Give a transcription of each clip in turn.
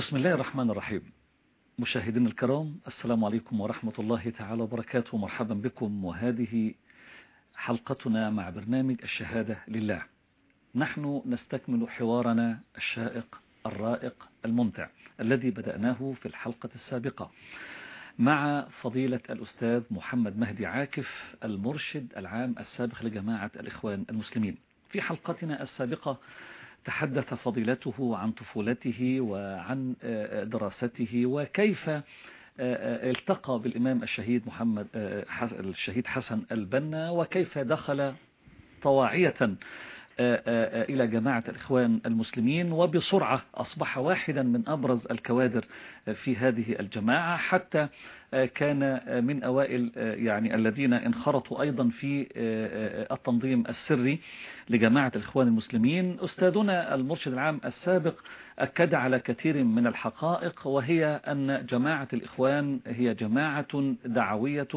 بسم الله الرحمن الرحيم. مشاهدينا الكرام السلام عليكم ورحمة الله تعالى وبركاته. مرحبا بكم. وهذه حلقتنا مع برنامج الشهادة لله. نحن نستكمل حوارنا الشائق الرائق الممتع الذي بدأناه في الحلقة السابقة مع فضيلة الأستاذ محمد مهدي عاكف المرشد العام السابق لجماعة الإخوان المسلمين. في حلقتنا السابقة تحدث فضيلته عن طفولته وعن دراسته وكيف التقى بالإمام الشهيد محمد الشهيد حسن البنا وكيف دخل طواعية. إلى جماعة الإخوان المسلمين وبسرعة أصبح واحدا من أبرز الكوادر في هذه الجماعة حتى كان من أوائل يعني الذين انخرطوا أيضا في التنظيم السري لجماعة الإخوان المسلمين. أستاذنا المرشد العام السابق أكد على كثير من الحقائق وهي أن جماعة الإخوان هي جماعة دعوية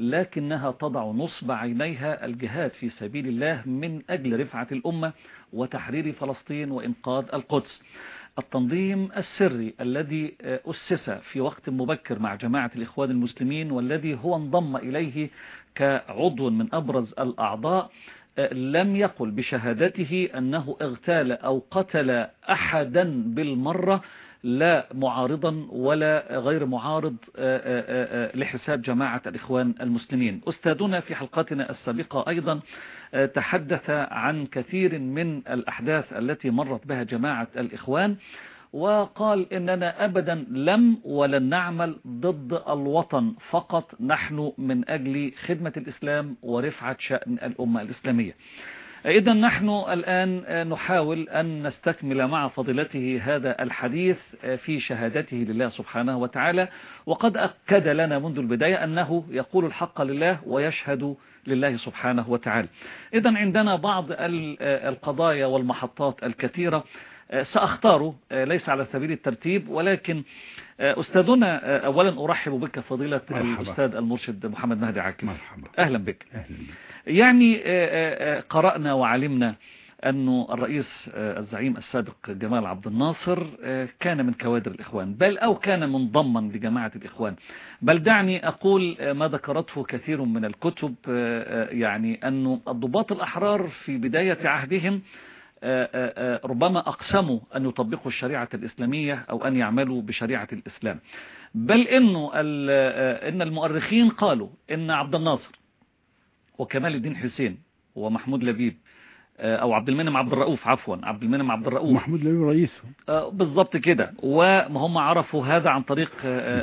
لكنها تضع نصب عينيها الجهاد في سبيل الله من أجل رفعة الأمة وتحرير فلسطين وإنقاذ القدس. التنظيم السري الذي أسس في وقت مبكر مع جماعة الإخوان المسلمين والذي هو انضم إليه كعضو من أبرز الأعضاء لم يقل بشهادته أنه اغتال أو قتل أحدا بالمرة لا معارضا ولا غير معارض لحساب جماعة الإخوان المسلمين. أستاذنا في حلقتنا السابقة أيضا تحدث عن كثير من الأحداث التي مرت بها جماعة الإخوان. وقال إننا أبدا لم ولن نعمل ضد الوطن. فقط نحن من أجل خدمة الإسلام ورفعة شأن الأمة الإسلامية. إذا نحن الآن نحاول أن نستكمل مع فضيلته هذا الحديث في شهادته لله سبحانه وتعالى. وقد أكد لنا منذ البداية أنه يقول الحق لله ويشهد لله سبحانه وتعالى. إذا عندنا بعض القضايا والمحطات الكثيرة. سأختاره ليس على سبيل الترتيب ولكن أستاذنا أولا أرحب بك فضيلة مرحبا. الأستاذ المرشد محمد مهدي عاكف. مرحبا. أهلا بك. أهلا بك. يعني قرأنا وعلمنا أن الرئيس الزعيم السابق جمال عبد الناصر كان من كوادر الإخوان بل أو كان منضما لجماعة الإخوان. بل دعني أقول ما ذكرته كثير من الكتب يعني أن الضباط الأحرار في بداية عهدهم ربما أقسموا أن يطبقوا الشريعة الإسلامية أو أن يعملوا بشريعة الإسلام. بل إنه إن المؤرخين قالوا إن عبد الناصر وكمال الدين حسين ومحمود لبيب أو عبد المنعم عبد الرؤوف عفوا عبد المنعم عبد الرؤوف. محمود لبيب رئيسه بالضبط كده. وهم عرفوا هذا عن طريق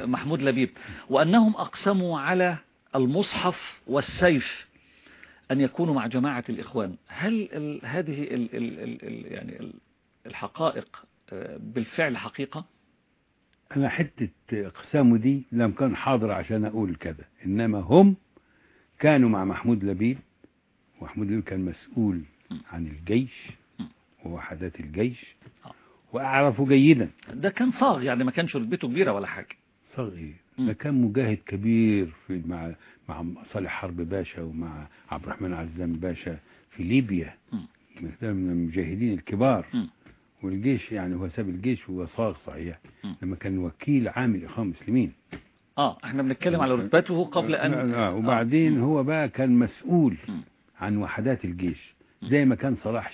محمود لبيب. وأنهم أقسموا على المصحف والسيف. أن يكونوا مع جماعة الإخوان. هل ال هذه ال ال ال يعني ال الحقائق بالفعل حقيقة؟ أنا حتة اقسامه دي لم كان حاضر عشان أقول كذا. إنما هم كانوا مع محمود لبيب ومحمود لبيب كان مسؤول عن الجيش ووحدات الجيش وأعرفه جيدا. ده كان صاغ يعني ما كانش رتبته كبيرة ولا حاجة. صاغ إيه ده كان مجاهد كبير في مع مع صالح حرب باشا ومع عبد الرحمن عزام باشا في ليبيا. ده من المجاهدين الكبار. والجيش يعني هو ساب الجيش وهو صاغ صحيح. لما كان وكيل عام الإخوان المسلمين. آه إحنا بنتكلم على رتبته قبل ان آه وبعدين آه. هو بقى كان مسؤول. عن وحدات الجيش. زي ما كان صلاح.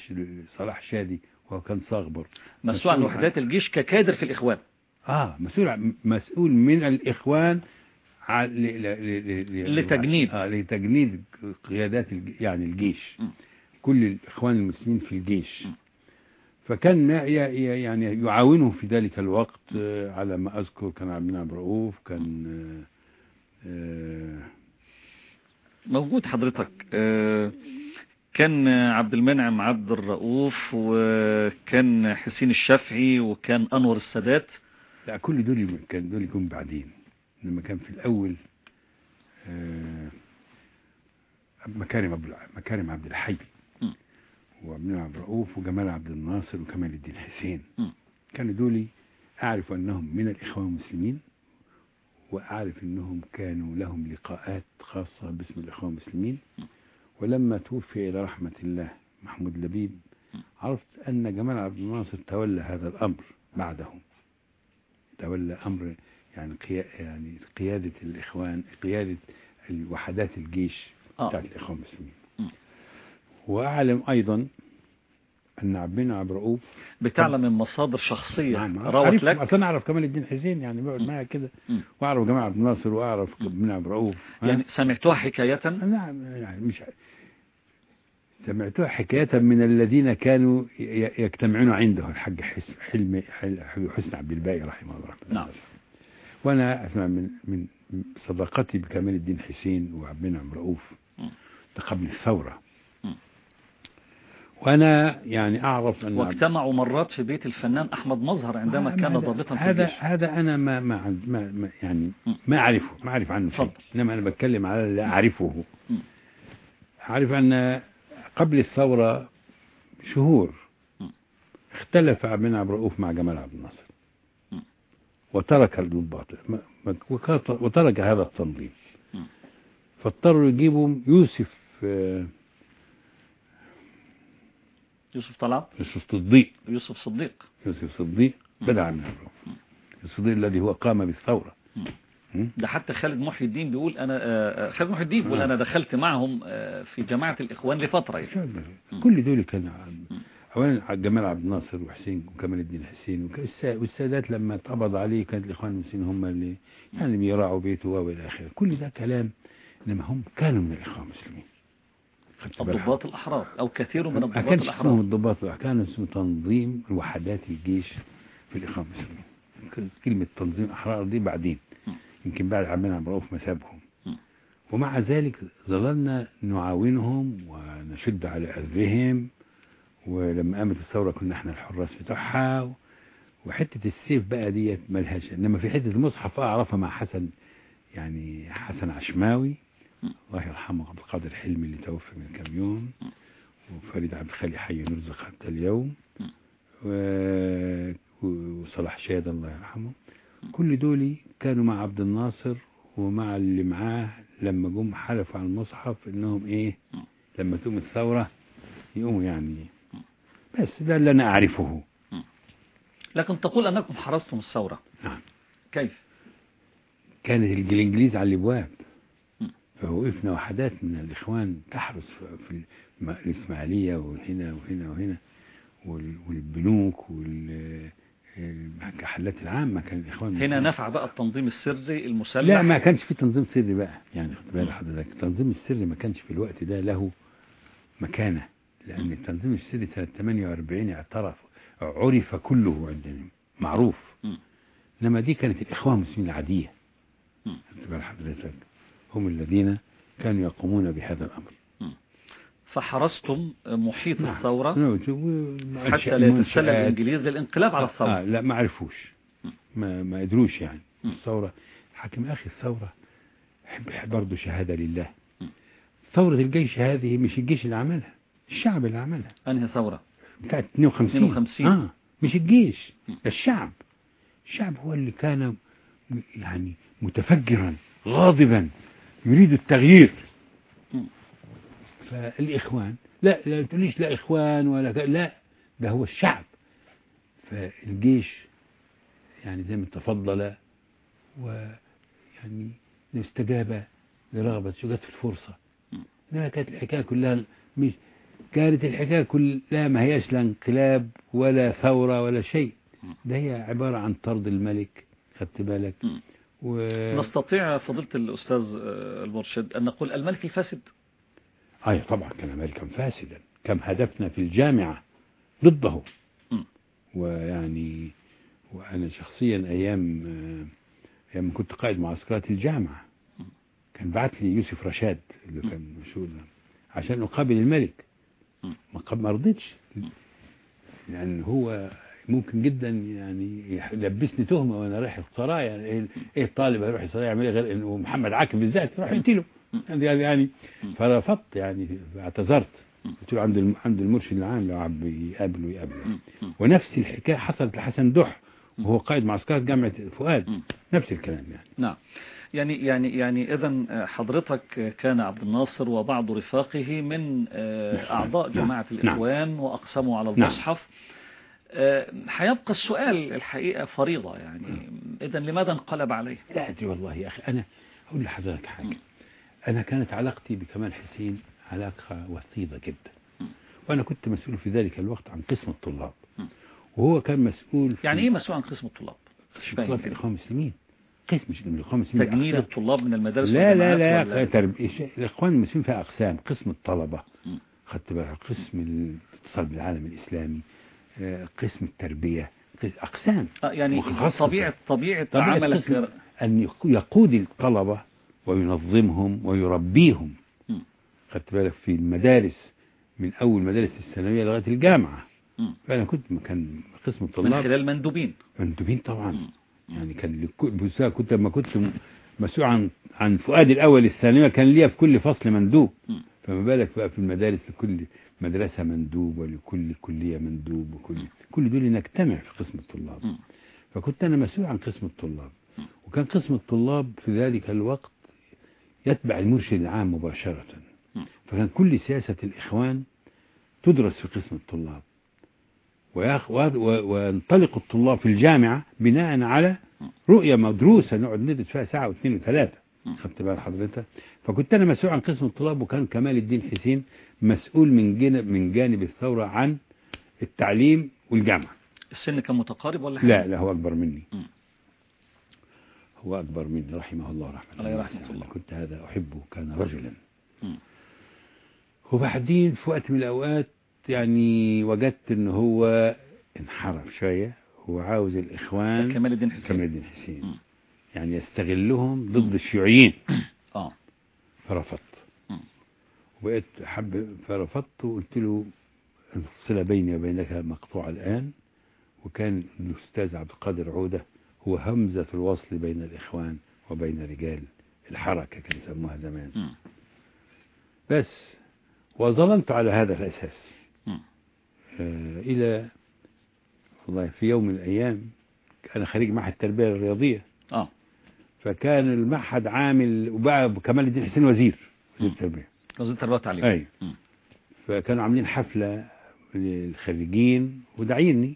صلاح شادي وهو كان صاغبر مسؤول عن وحدات الجيش ككادر في الإخوان. آه مسؤول. مسؤول من الإخوان ع... ل... ل... ل... لتجنيد آه لتجنيد قيادات. يعني الجيش م. كل الإخوان المسلمين في الجيش م. فكان. يعني يعاونه في ذلك الوقت آه على ما أذكر كان عبد المنعم رؤوف كان آه آه موجود حضرتك آه كان عبد المنعم عبد الرؤوف وكان حسين الشافعي وكان أنور السادات لا كل دول كان دول يكون بعدين. لما كان في الأول آه مكارم عبد مكارم عبد الحي المنعم عبد الرؤوف وجمال عبد الناصر وكمال الدين حسين. كانوا دول أعرف أنهم من الإخوان المسلمين وأعرف أنهم كانوا لهم لقاءات خاصة باسم الإخوان المسلمين. ولما توفي إلى رحمة الله محمود لبيب عرفت أن جمال عبد الناصر تولى هذا الأمر بعدهم. تولى أمر يعني يعني قيادة الإخوان قيادة الوحدات الجيش آه. بتاعت الإخوان المسلمين. وأعلم أيضا أن عبدنا عبد الرؤوف بتعلم من مصادر شخصية. نعم روت عارف لك. أصلا أعرف كمال الدين حسين يعني بقعد معايا كده. وأعرف جماعة عبد الناصر وأعرف ابن عبد الرؤوف ها؟ يعني سمعتها حكاية؟ نعم يعني مش سمعتها حكاية من الذين كانوا يجتمعون عنده الحاج حلمي حل- حسن عبد الباقي رحمه الله نعم. وأنا أسمع من من صداقتي بكمال الدين حسين وعبد المنعم رؤوف. ده قبل الثورة. وأنا يعني أعرف أن واجتمعوا مرات في بيت الفنان أحمد مظهر عندما ما- كان ضابطا في هذا الجيش هذا أنا ما ما, ما, يعني. ما أعرفه ما أعرف عنه شيء. إنما أنا بتكلم على اللي أعرفه م. أعرف أن قبل الثورة شهور. اختلف بن عبد الرؤوف مع جمال عبد الناصر. وترك الضباط وترك هذا التنظيم. فاضطروا يجيبوا يوسف آه، يوسف طلعت يوسف صديق يوسف صديق يوسف صديق م. بدع من عبد الرؤوف يوسف صديق الذي هو قام. م? ده حتى خالد محي الدين بيقول أنا آه، آه، خالد محي الدين بيقول آه. أنا دخلت معهم في جماعة الإخوان لفترة يعني. كل دول كانوا. اولا جمال عبد الناصر وحسين وكمال الدين حسين والسادات لما اتقبض عليه كانت الإخوان المسلمين هم اللي يعني بيراعوا بيته وإلى آخره كل ده كلام إنما هم كانوا من الإخوان المسلمين؟ الضباط الأحرار أو كثير من الضباط كانش اسمهم الأحرار الضباط كان اسمه تنظيم وحدات الجيش في الإخوان المسلمين كلمة تنظيم احرار دي بعدين. يمكن بعد عبد عبد الرؤوف ما سابهم. ومع ذلك ظللنا نعاونهم ونشد على أذرهم ولما قامت الثورة كنا إحنا الحراس بتوعها وحتة السيف بقى ديت ملهاش إنما في حتة المصحف اعرفها مع حسن يعني حسن عشماوي. الله يرحمه عبد القادر حلمي اللي توفى من كام يوم. وفريد عبد الخالق حي نرزق حتى اليوم وصلاح شاد الله يرحمه. كل دول كانوا مع عبد الناصر ومع اللي معاه لما جم حلفوا على المصحف إنهم إيه. لما تقوم الثورة يقوموا يعني. بس ده اللي أنا أعرفه لكن تقول أنكم حرستم الثورة نعم كيف؟ كانت الإنجليز على الأبواب. فوقفنا وحدات من الإخوان تحرس في- الإسماعيلية وهنا وهنا وهنا وال- والبنوك والمحلات العامة كان الاخوان هنا نفع بقى التنظيم السري المسلح. لا ما كانش في تنظيم سري بقى. يعني خد بالك حضرتك التنظيم السري ما كانش في الوقت ده له مكانة لأن التنظيم السري سنة 48 اعترف عرف كله عندنا معروف. م. إنما دي كانت الإخوان المسلمين العادية. م. خد حضرتك هم الذين كانوا يقومون بهذا الأمر. فحرستم محيط نعم. الثورة نعم، حتى لا يتسلل. الإنجليز للانقلاب على آه الثورة لا ما عرفوش. ما ما قدروش يعني م. الثورة حاكم أخي الثورة برضه شهادة لله م. ثورة الجيش هذه مش الجيش اللي عملها الشعب اللي عملها أنهي ثورة بتاعت 52 52. آه مش الجيش الشعب الشعب هو اللي كان يعني متفجرا غاضبا يريد التغيير. فالإخوان لا لا تقوليش لا إخوان ولا لا ده هو الشعب فالجيش يعني زي ما تفضل ويعني استجاب لرغبة جت في الفرصة. إنما كانت الحكاية كلها مش كانت الحكاية كلها ما هياش لا انقلاب ولا ثورة ولا شيء. ده هي عبارة عن طرد الملك خدت بالك. و... نستطيع فضيلة الأستاذ آه، المرشد أن نقول الملك الفاسد أي طبعا كان ملكا فاسدا كم هدفنا في الجامعة ضده. ويعني وأنا شخصيا أيام أيام كنت قائد معسكرات الجامعة. كان بعت لي يوسف رشاد اللي كان مشهور عشان أقابل الملك. ما ما رضيتش. لأن هو ممكن جدا يعني يلبسني تهمة وأنا رايح السرايا إيه إيه الطالب هيروح السرايا يعمل إيه غير إنه محمد عاكف بالذات؟ يروح يقتله. يعني يعني م. فرفضت يعني اعتذرت. قلت له عند عند المرشد العام لو عم يقابله يقابله. ونفس الحكاية حصلت لحسن دح. وهو قائد معسكرات جامعة فؤاد. نفس الكلام يعني نعم يعني يعني يعني اذا حضرتك كان عبد الناصر وبعض رفاقه من آه، نعم. أعضاء نعم. جماعة نعم. الإخوان وأقسموا على. المصحف آه، هيبقى السؤال الحقيقة فريضة يعني إذا لماذا انقلب عليه لا أدري والله يا أخي أنا أقول لحضرتك حاجة مم. أنا كانت علاقتي بكمال حسين علاقة وطيدة جدا. وأنا كنت مسؤول في ذلك الوقت عن قسم الطلاب. وهو كان مسؤول في يعني إيه مسؤول عن قسم الطلاب؟ مش طلاب فاهم الإخوان المسلمين قسم مش من الإخوان المسلمين أقسام. الطلاب من المدارس لا لا لا ترب... إيش- الإخوان المسلمين فيها أقسام. قسم الطلبة. خدت بالك قسم الاتصال بالعالم الإسلامي آه، قسم التربية قس- أقسام. آه، يعني. طبيعة طبيعة طبيعة عملك أن يق- يقود الطلبة وينظمهم ويربيهم. خدت بالك في المدارس من أول مدارس الثانوية لغاية الجامعة. فأنا كنت مكان قسم من الطلاب خلال مندوبين مندوبين طبعا. يعني كان كنت لما كنت مسؤول عن عن فؤاد الأول الثانوية كان ليا في كل فصل مندوب. فما بالك بقى في المدارس لكل مدرسة مندوب ولكل كلية مندوب وكل كل دول نجتمع في قسم الطلاب. فكنت أنا مسؤول عن قسم الطلاب. وكان قسم الطلاب في ذلك الوقت يتبع المرشد العام مباشرة. فكان كل سياسة الإخوان تدرس في قسم الطلاب وينطلق الطلاب في الجامعة بناء على. رؤية مدروسة نقعد ندرس فيها ساعة واثنين وثلاثة. خدت بال حضرتك فكنت أنا مسؤول عن قسم الطلاب وكان كمال الدين حسين مسؤول من جانب من جانب الثورة عن التعليم والجامعة السن كان متقارب ولا حاجة؟ لا لا هو أكبر مني. هو أكبر مني رحمه الله رحمة الله واسعة. الله. كنت هذا أحبه كان رجلا. وبعدين في وقت من الأوقات يعني وجدت إن هو انحرف شوية هو عاوز الإخوان كمال الدين حسين كمال الدين حسين. يعني يستغلهم ضد الشيوعيين آه فرفضت. وبقيت حب فرفضت وقلت له الصلة بيني وبينك مقطوعة الآن وكان الأستاذ عبد القادر عودة هو همزة الوصل بين الإخوان وبين رجال الحركة كانوا يسموها زمان. بس وظللت على هذا الأساس. آه إلى والله في يوم من الأيام أنا خريج معهد التربية الرياضية. آه. فكان المعهد عامل وبقى كمال الدين حسين وزير وزير التربية. وزير التربية والتعليم. أي. مم. فكانوا عاملين حفلة للخريجين وداعيني.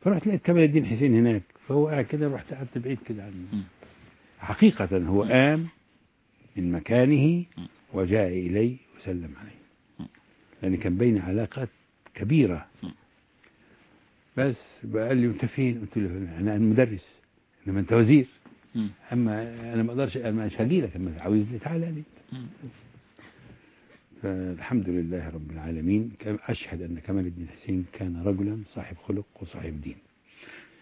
فرحت لقيت كمال الدين حسين هناك. فهو قاعد كده رحت قعدت بعيد كده عنه. حقيقة هو قام من مكانه. وجاء إلي وسلم علي. لأن كان بيني علاقات كبيرة. بس قال لي أنت فين؟ قلت له أنا مدرس إنما أنت وزير. أما أنا ما أقدرش أنا مش هجي لك أما عاوزني تعالى لي. فالحمد لله رب العالمين أشهد أن كمال الدين حسين كان رجلا صاحب خلق وصاحب دين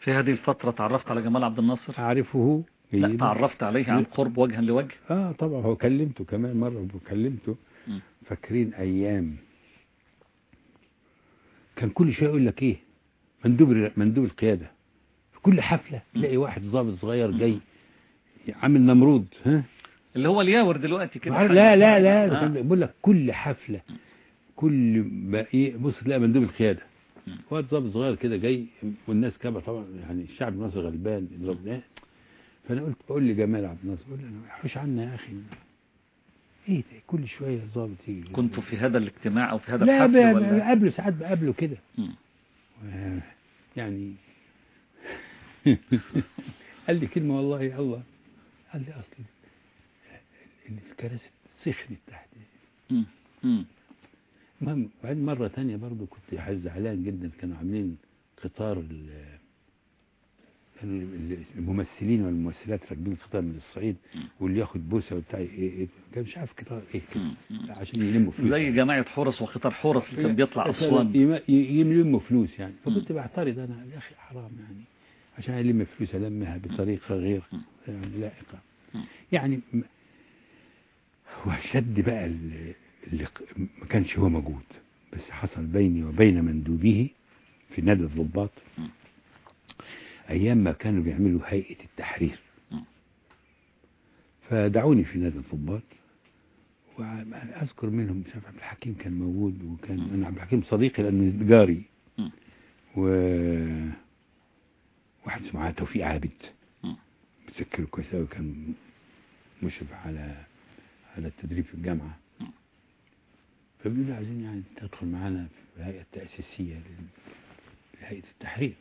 في هذه الفترة تعرفت على جمال عبد الناصر؟ أعرفه. لا. تعرفت عليه عن قرب وجها لوجه؟ آه طبعا. هو كلمته كمان مرة وكلمته. مم. فاكرين أيام. كان كل شوية يقول لك إيه؟ مندوب مندوب القيادة. في كل حفلة تلاقي واحد ضابط صغير جاي عامل نمرود ها؟ اللي هو الياور دلوقتي كده. لا لا لا. آه. كان بيقول لك كل حفلة كل بص تلاقي مندوب القيادة. واد ضابط صغير كده جاي والناس كما طبعا يعني الشعب المصري غلبان يضرب ده. فأنا قلت بقول لجمال عبد الناصر بقول له حوش عنا يا أخي. إيه ده؟ كل شوية ضابط يجي. كنت في هذا الاجتماع أو في هذا لا الحفل ب- ولا؟ بقابله ساعات بقابله كده. و- يعني قال لي كلمة والله يا الله قال لي أصل الكراسي سخنت تحت. بعدين مرة تانية برضو كنت زعلان جدا كانوا عاملين قطار كانوا الممثلين والممثلات راكبين قطار من الصعيد. واللي ياخد بوسة وبتاع إيه إيه كان مش عارف قطار إيه. عشان يلموا فلوس زي جماعة حورس وقطار حورس اللي كان بيطلع ي- يلموا فلوس يعني. فكنت بعترض أنا يا أخي حرام يعني عشان ألم فلوس ألمها بطريقة غير مم. يعني لائقة مم. يعني م- هو شد بقى اللي ما كانش هو موجود بس حصل بيني وبين مندوبيه في نادي الضباط مم. أيام ما كانوا بيعملوا هيئة التحرير. فدعوني في نادي الضباط وأذكر منهم مش عبد الحكيم كان موجود وكان. أنا عبد الحكيم صديقي لأنه جاري. و واحد اسمه توفيق عابد مم. متذكره كويس قوي كان مشرف على على التدريب في الجامعة مم. فبيقول لي عايزين يعني تدخل معانا في الهيئة التأسيسية لل- لهيئة التحرير.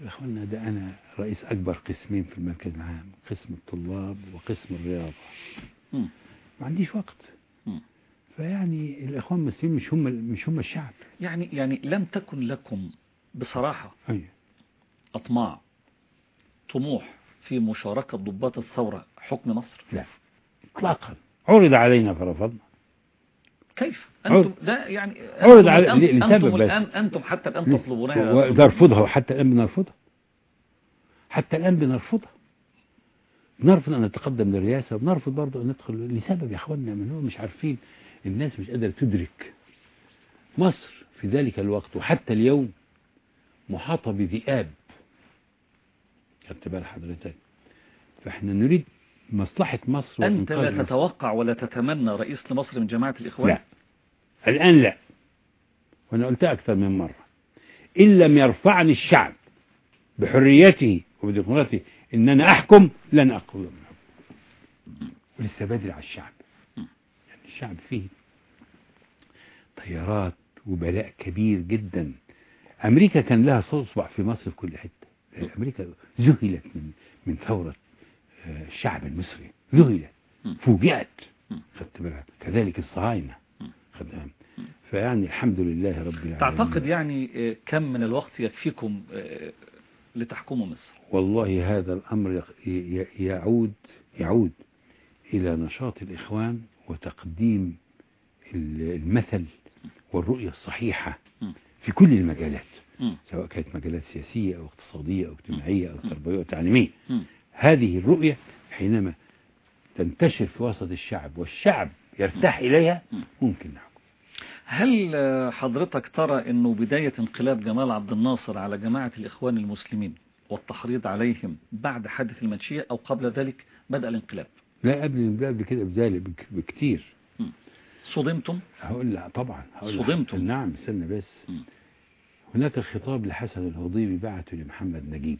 يا أخوانا ده أنا رئيس أكبر قسمين في المركز العام قسم الطلاب وقسم الرياضة. مم. ما عنديش وقت. فيعني الإخوان المسلمين مش هم مش هم الشعب. يعني يعني لم تكن لكم بصراحة أيوه أطماع طموح في مشاركة ضباط الثورة حكم مصر؟ لا اطلاقا. عرض علينا فرفضنا. كيف؟ أنتم لا يعني عرض أنتم على- الآن- لسبب بس. الآن أنتم حتى الآن تطلبونها ونرفضها وحتى الآن بنرفضها. حتى الآن بنرفضها. بنرفض أن نتقدم للرئاسة وبنرفض برضه أن ندخل لسبب يا اخوانا من هو مش عارفين. الناس مش قادرة تدرك. مصر في ذلك الوقت وحتى اليوم محاطة بذئاب. خدت بال حضرتك. فإحنا نريد مصلحة مصر أنت لا. تتوقع ولا تتمنى رئيس لمصر من جماعة الإخوان؟ لا. الآن لا. وأنا قلتها أكثر من مرة. إن لم يرفعني الشعب بحريته وبديمقراطيته إن أنا أحكم لن أقول. ولسه بدري على الشعب. يعني الشعب فيه طيارات وبلاء كبير جدا. أمريكا كان لها صبع في مصر في كل حتة. أمريكا ذهلت من من ثورة الشعب المصري ذهلت فوجئت. خدت بالك؟ كذلك الصهاينة. خدت؟ فيعني الحمد لله رب العالمين. تعتقد يعني آه، كم من الوقت يكفيكم آه، لتحكموا مصر؟ والله هذا الأمر يعود يعود إلى نشاط الإخوان وتقديم ال- المثل والرؤية الصحيحة. في كل المجالات. سواء كانت مجالات سياسية أو اقتصادية أو اجتماعية أو تربوية أو تعليمية. هذه الرؤية حينما تنتشر في وسط الشعب والشعب يرتاح إليها م. ممكن نحكم هل حضرتك ترى أنه بداية انقلاب جمال عبد الناصر على جماعة الإخوان المسلمين والتحريض عليهم بعد حادث المنشية أو قبل ذلك بدأ الانقلاب لا قبل قبل كده بذلك بك- بكتير صدمتم هقول لا طبعا هقول. صدمتم. نعم استنى بس مم. هناك خطاب لحسن الهضيبي بعته لمحمد نجيب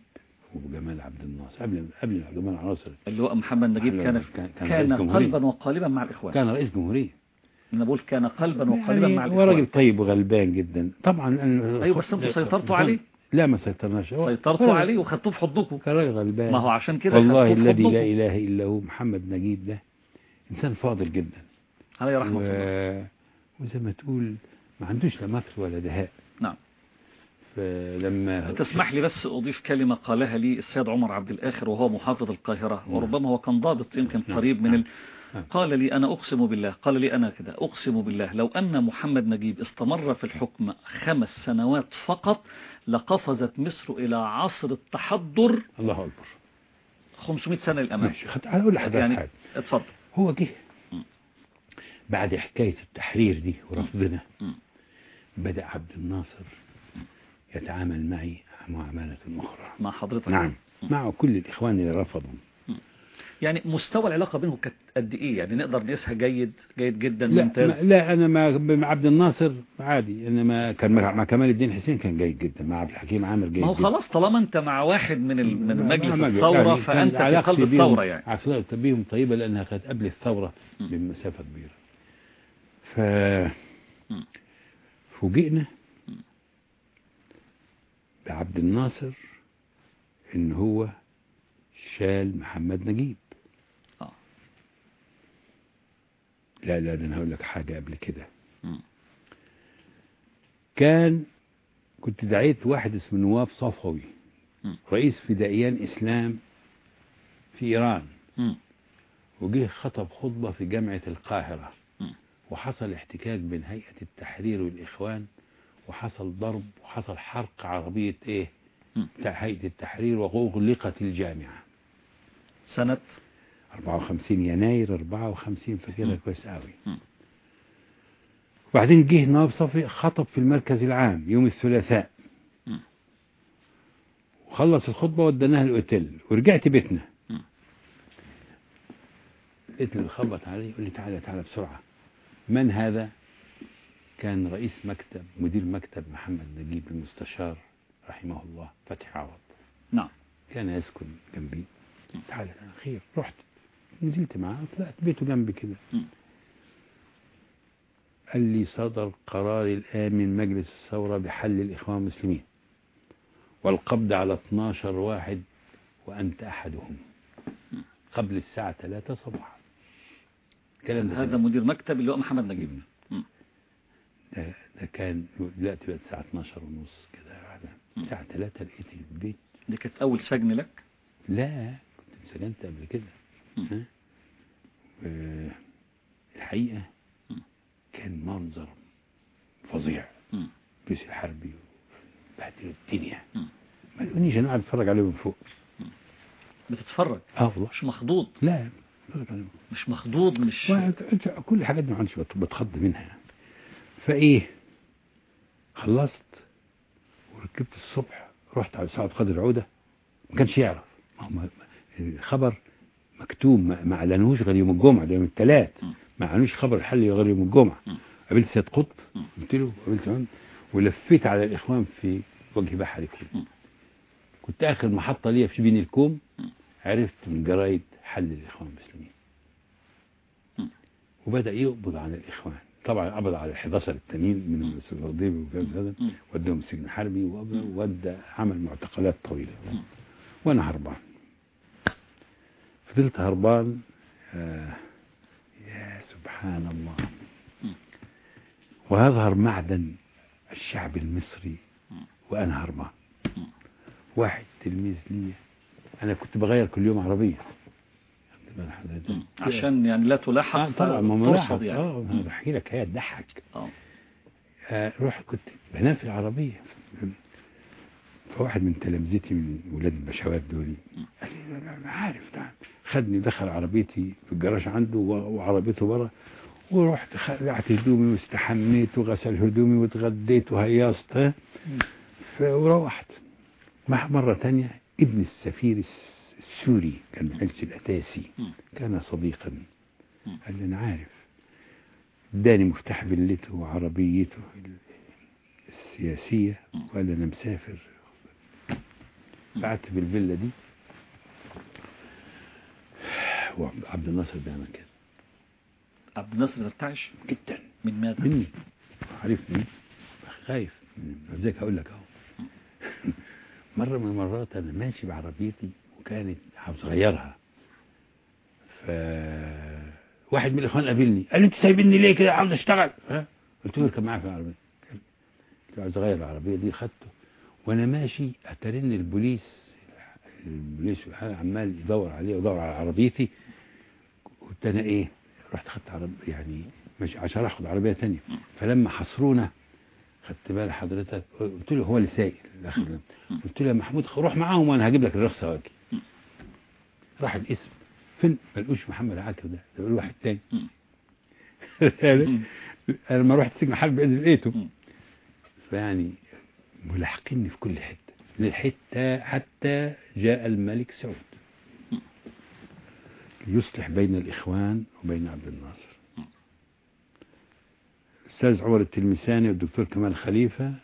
وجمال عبد الناصر. قبل قبل جمال الناصر. اللي هو محمد نجيب كان كان- كان. قلبا وقالبا مع الإخوان. كان رئيس جمهورية. أنا بقول كان قلبا وقالبا مع يعني هو راجل طيب وغلبان جدا. طبعا أيوة، بس أنتوا سيطرتوا عليه. لا ما سيطرناش. سيطرتوا عليه وخدتوه في حضنكم. كان راجل غلبان. ما هو عشان كده والله الذي لا. إله إلا هو محمد نجيب ده إنسان فاضل جدا. عليه رحمة الله. وزي ما تقول ما عندوش لا مكر ولا دهاء. نعم. فلما تسمح لي بس أضيف كلمة قالها لي السيد عمر عبد الآخر وهو محافظ القاهرة نعم. وربما هو كان ضابط يمكن نعم. قريب من ال... نعم. قال لي أنا أقسم بالله قال لي أنا كده أقسم بالله لو أن محمد نجيب استمر في الحكم خمس سنوات فقط لقفزت مصر إلى عصر التحضر الله أكبر 500 سنة للأمام ماشي خد أقول لحضرتك يعني حاجة اتفضل هو جه. بعد حكاية التحرير دي ورفضنا. بدأ عبد الناصر يتعامل معي معاملة أخرى. مع حضرتك. نعم. مع كل الإخوان اللي رفضوا يعني مستوى العلاقة بينهم كانت قد إيه؟ يعني نقدر نقيسها جيد جيد جدا لا ممتاز؟ لا أنا مع عبد الناصر عادي. إنما كان مع كمال الدين حسين كان جيد جدا. مع عبد الحكيم عامر جيد ما هو. خلاص طالما أنت مع واحد من من مجلس. الثورة يعني فأنت في قلب الثورة يعني. علاقتي بيهم طيبة لأنها كانت قبل الثورة. بمسافة كبيرة. ف. فوجئنا بعبد الناصر إن هو شال محمد نجيب آه. لا لا ده أنا هقول لك حاجة قبل كده. كان كنت دعيت واحد اسمه نواف صفوي. رئيس فدائيان إسلام في إيران م. وجه خطب خطبة في جامعة القاهرة. وحصل احتكاك بين هيئة التحرير والإخوان وحصل ضرب وحصل حرق عربية. بتاع هيئة التحرير وأغلقت الجامعة سنة 54 يناير 54 م. فاكرها كويس قوي. وبعدين جه نواب صفي خطب في المركز العام يوم الثلاثاء. وخلص الخطبة وديناها الأوتيل ورجعت بيتنا. لقيت اللي خبط علي يقول لي تعالى تعالى بسرعة من هذا كان رئيس مكتب مدير مكتب محمد نجيب المستشار رحمه الله فتحي عوض. نعم. كان يسكن جنبي. تعالى أنا خير رحت. نزلت معاه طلعت بيته جنبي كده. قال لي صدر قرار الآن من مجلس الثورة بحل الإخوان المسلمين. والقبض على 12 واحد وأنت أحدهم. قبل الساعة 3 صباحا. هذا مدير مكتب اللي هو محمد نجيب. ده, ده كان دلوقتي بقت الساعة 12 ونص كده مم. الساعة 3 لقيت البيت. دي كانت أول سجن لك؟ لا كنت انسجنت قبل كده. ها؟ آه، الحقيقة. كان منظر فظيع. بيس الحربي بهدلوا الدنيا. ما لقونيش أنا قاعد اتفرج عليه من فوق. بتتفرج؟ آه والله. مش مخضوض؟ لا مش مخضوض مش كل الحاجات دي ما بت- بتخض منها. فإيه خلصت وركبت الصبح رحت على سعد قادر عودة ما كانش يعرف ما هو الخبر مكتوب ما أعلنوش غير يوم الجمعة ده يوم الثلاث. ما أعلنوش خبر الحل غير يوم الجمعة. قابلت سيد قطب. قلت له قابلت ولفيت على الإخوان في وجه بحري كله. كنت آخر محطة ليا في بين الكوم. عرفت من جرايد حل الإخوان المسلمين. وبدأ يقبض عن الإخوان طبعا قبض على ال 11 التانيين من الغضيبي وكذا هذا م. وداهم سجن حربي وودى عمل معتقلات طويلة. وأنا هربان فضلت هربان آه يا سبحان الله. ويظهر معدن الشعب المصري. وأنا هربان. واحد تلميذ لي أنا كنت بغير كل يوم عربية خدت بال حضرتك؟ مم. عشان يعني لا تلاحق آه طبعا ما ملاحظ يعني. آه بحكي لك هي تضحك آه. آه روح كنت بنام في العربية. فواحد من تلامذتي من ولاد البشوات دول قال لي أنا عارف تعال خدني دخل عربيتي في الجراج عنده وعربيته بره ورحت خلعت هدومي واستحميت وغسل هدومي واتغديت وهيصت وروحت. مع مرة تانية ابن السفير الس- السوري كان محلس الأتاسي. كان صديقا. قال لي أنا عارف. اداني مفتاح فيلته وعربيته السياسية. وقال أنا مسافر. قعدت في الفيلا دي. وعبد الناصر بيعمل كده عبد الناصر يرتعش جدا. من ماذا؟ مني. عارفني؟ خايف. ازيك هقول لك أهو. مرة من المرات أنا ماشي بعربيتي وكانت عاوز أغيرها ف واحد من الإخوان قابلني. قال لي أنت سايبني ليه كده؟ عاوز أشتغل. ها؟ قلت له اركب معايا في العربية؟ قلت له عاوز أغير العربية دي خدته. وأنا ماشي أترن البوليس البوليس عمال يدور عليه ويدور على عربيتي. كنت أنا إيه رحت خدت عربية يعني ماشي عشان آخد عربية تانية. فلما حصرونا خدت بال حضرتك قلت له هو اللي سايق. قلت له يا محمود روح معاهم وأنا هجيب لك الرخصة وأجي. راح الاسم. فين ما لقوش محمد عاكف ده. ده واحد تاني. لما رحت سجن حرب لقيته. فيعني ملاحقيني في كل حتة. للحته حتى جاء الملك سعود. ليصلح بين الإخوان وبين عبد الناصر. الاستاذ عمر التلمساني والدكتور كمال خليفة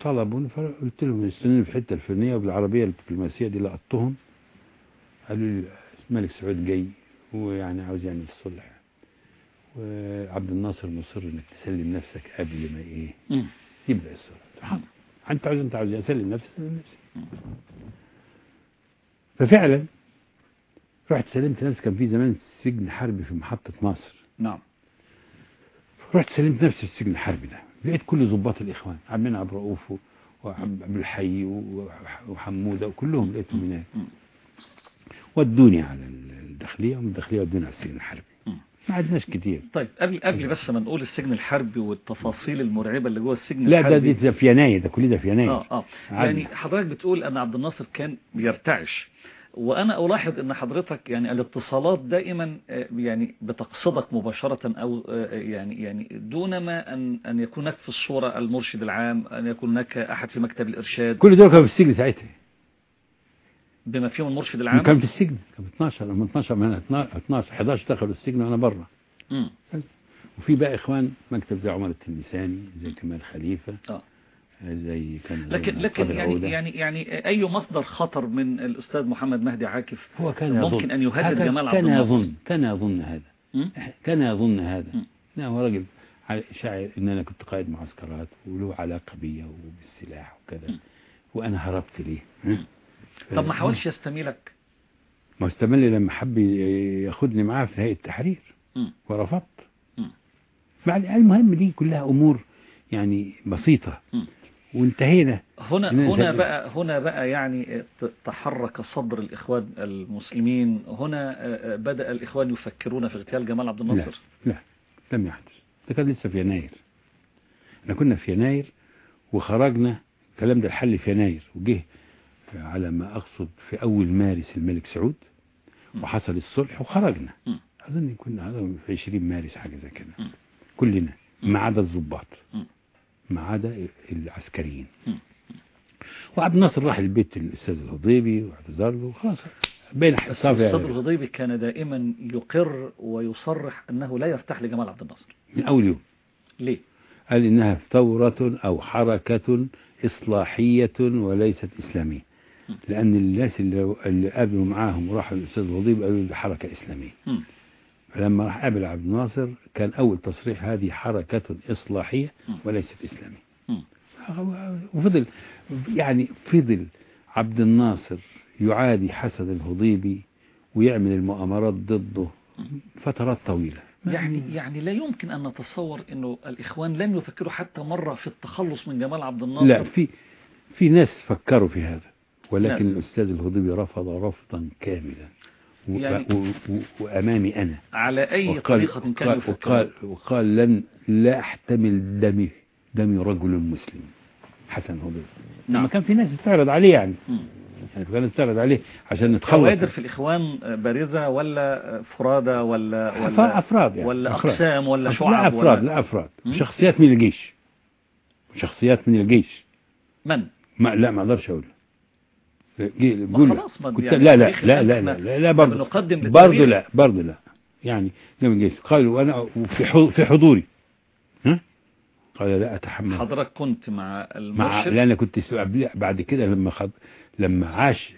طلبوا فقلت لهم يستنوني في الحتة الفلانية وبالعربية الدبلوماسية دي لقطتهم. قالوا لي الملك سعود جاي ويعني عاوز يعمل الصلح وعبد الناصر مصر إنك تسلم نفسك قبل ما إيه. يبدأ الصلح حاضر. أنت عاوز أنت عاوز اسلم نفسي اسلم نفسي ففعلا رحت سلمت نفسي. كان في زمان سجن حربي في محطة مصر. نعم. رحت سلمت نفسي في السجن الحربي ده. لقيت كل ضباط الإخوان عمنا عبد الرؤوف وعبد الحي و- وحمودة وكلهم لقيتهم هناك. ودوني على الداخلية ومن الداخلية ودوني على السجن الحربي. ما عدناش كتير. طيب قبل قبل بس ما نقول السجن الحربي والتفاصيل المرعبة اللي جوه السجن لا ده الحربي. دي ده في يناير ده كل ده في يناير. آه آه. يعني حضرتك بتقول أن عبد الناصر كان بيرتعش. وأنا ألاحظ أن حضرتك يعني الاتصالات دائما آه، يعني بتقصدك مباشرة أو آه، يعني يعني دون ما أن أن يكون هناك في الصورة المرشد العام أن يكون هناك أحد في مكتب الإرشاد. كل دول كانوا في السجن ساعتها. بما فيهم المرشد كان العام في السجن كان 12 من 12 من 12 11 دخلوا السجن وأنا بره. وفي بقى إخوان مكتب زي عمر التلمساني زي كمال خليفة آه زي كان لكن لكن يعني. يعني يعني أي مصدر خطر من الأستاذ محمد مهدي عاكف هو كان ممكن يظن أن يهدد كان- جمال عبد كان الناصر يظن كان يظن هذا؟ كان يظن هذا. لا هو راجل شاعر ان أنا كنت قائد معسكرات وله علاقة بيا وبالسلاح وكذا مم. وأنا هربت ليه؟ طب ما حاولش يستميلك؟ ما استمل لما حب ياخدني معاه في هيئة التحرير. ورفضت. بعد المهم دي كلها أمور يعني بسيطة. مم. وانتهينا. هنا هنا بقى هنا بقى يعني تحرك صدر الإخوان المسلمين. هنا آه، آه، بدأ الإخوان يفكرون في اغتيال جمال عبد لا الناصر. لا لم يحدث. ده كان لسه في يناير. إحنا كنا في يناير وخرجنا. الكلام ده الحل في يناير. وجه على ما أقصد في أول مارس الملك سعود. وحصل الصلح وخرجنا. أظن كنا هذا في 20 مارس حاجة زي كده. كلنا ما عدا الضباط. ما عدا العسكريين. وعبد الناصر راح البيت الأستاذ الهضيبي واعتذر له خلاص بين حصافي الصدر الغضيبي كان دائما يقر ويصرح أنه لا يرتاح لجمال عبد الناصر من أول يوم ليه؟ قال إنها ثورة أو حركة إصلاحية وليست إسلامية م. لأن الناس اللي, اللي قابلوا معاهم وراحوا الأستاذ الغضيب قالوا دي حركة إسلامية. فلما راح قابل عبد الناصر كان أول تصريح هذه حركة إصلاحية. وليست إسلامية. وفضل يعني فضل عبد الناصر يعادي حسن الهضيبي ويعمل المؤامرات ضده فترات طويلة يعني يعني لا يمكن أن نتصور أنه الإخوان لم يفكروا حتى مرة في التخلص من جمال عبد الناصر لا في في ناس فكروا في هذا ولكن ناس. الأستاذ الهضيبي رفض رفضا كاملا و يعني- و و وأمامي أنا على أي وقال, طريقة كان وقال, وقال, وقال لن لا أحتمل دمي دم رجل مسلم حسن هضيبي نعم. كان في ناس بتعرض عليه يعني مم. يعني كان بتعرض عليه عشان نتخلص كوادر في الإخوان بارزة ولا فرادى ولا ولا أفراد يعني ولا أفراد. أقسام ولا لا شعب أفراد ولا لا أفراد. شخصيات من الجيش شخصيات من الجيش من؟ ما لا ما أقدرش أقول قول ما كنت يعني لا لا لا لا لا لا, لا برضه بنقدم برضه. لا برضه لا. يعني ده من الجيش قالوا أنا في في حضوري. ها؟ قال لا أتحمل. حضرتك كنت مع مع المرشد؟ لأن أنا كنت بعد كده لما خد لما عاش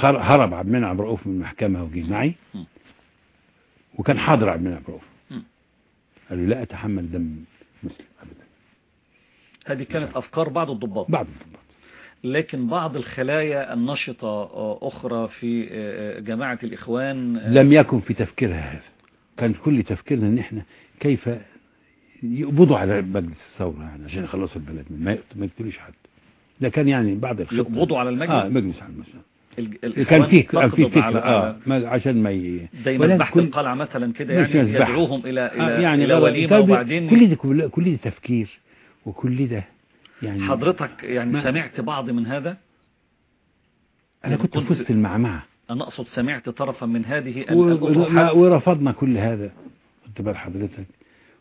هرب عبد المنعم رؤوف من المحكمة وجه معي. وكان حاضر عبد المنعم رؤوف. قالوا لا أتحمل دم مسلم أبدا. هذه كانت أفكار بعض الضباط. بعض الضباط. لكن بعض الخلايا النشطة آه، أخرى في آه، آه، جماعة الإخوان آه، لم يكن في تفكيرها هذا. كان كل تفكيرنا إن إحنا كيف يقبضوا على مجلس الثورة يعني عشان يخلصوا البلد ما يقت- ما يقتلوش حد. ده كان يعني بعض الخطة. يقبضوا على المجلس؟ آه مجلس على المجلس. ال- كان فيه كان فيه فكرة ما عشان ما ي... مذبحة كل- القلعة مثلا كده يعني. يدعوهم إلى آه إلى, يعني إلى وليمة بي- وبعدين كل ده كل ده تفكير وكل ده يعني حضرتك يعني سمعت بعض من هذا أنا كنت في وسط المعمعة أنا أقصد سمعت طرفا من هذه و- ورفضنا كل هذا خد بال حضرتك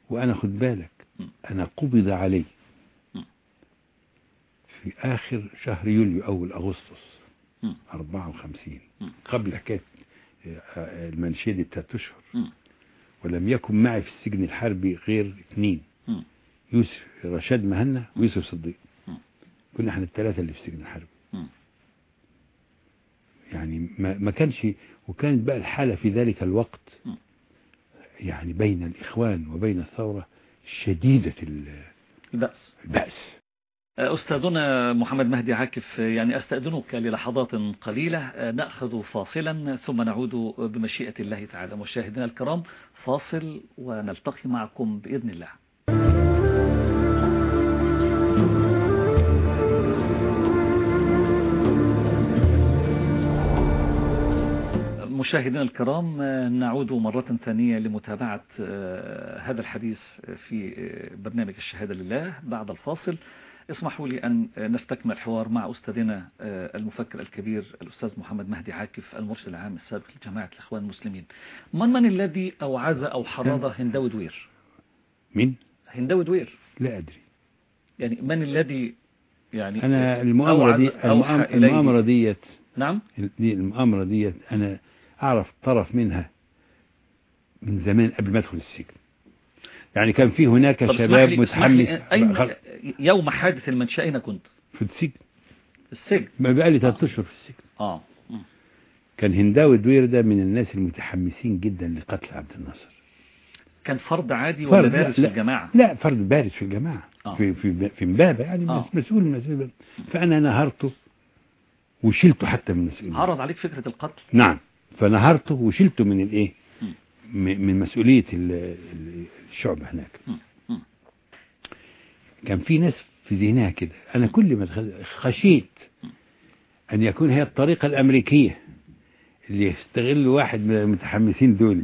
وأنا خد بالك م. أنا قبض علي. في آخر شهر يوليو أول أغسطس م. 54 م. قبل حكاية آه، المنشية ثلاث أشهر م. ولم يكن معي في السجن الحربي غير اثنين. يوسف رشاد مهنا ويوسف صديق. كنا إحنا الثلاثة اللي في السجن الحربي م. يعني ما ما كانش وكانت بقى الحالة في ذلك الوقت. يعني بين الإخوان وبين الثورة شديدة ال- البأس. البأس. أستاذنا محمد مهدي عاكف يعني أستأذنك للحظات قليلة. نأخذ فاصلا ثم نعود بمشيئة الله تعالى. مشاهدينا الكرام فاصل ونلتقي معكم بإذن الله. مشاهدينا الكرام نعود مرة ثانية لمتابعة هذا الحديث في برنامج الشهادة لله بعد الفاصل. اسمحوا لي أن نستكمل الحوار مع أستاذنا المفكر الكبير الأستاذ محمد مهدي عاكف المرشد العام السابق لجماعة الإخوان المسلمين. من من الذي أوعز أو حرض هنداوي دوير مين؟ هنداوي دوير لا أدري. يعني من الذي يعني أنا المؤامرة دي؟ المؤامرة ديت نعم. دي المؤامرة ديت أنا أعرف طرف منها من زمان قبل ما أدخل السجن. يعني كان في هناك شباب متحمس. أين يوم حادث المنشأ أين كنت؟ في السجن. في السجن. ما بقى لي ثلاث أشهر في السجن. آه. كان هنداوي دوير ده من الناس المتحمسين جدا لقتل عبد الناصر. كان فرد عادي ولا فرد- بارز في لا- الجماعة؟ لا فرد بارز في الجماعة. آه. في في في امبابة يعني آه. مسؤول من فأنا نهرته وشلته حتى من المسؤولية عرض عليك فكرة القتل؟ نعم. فنهرته وشلته من الإيه من مسؤولية ال- ال- الشعب هناك. كان في ناس في ذهنها كده أنا كل ما خشيت أن يكون هي الطريقة الأمريكية اللي يستغلوا واحد من المتحمسين دول.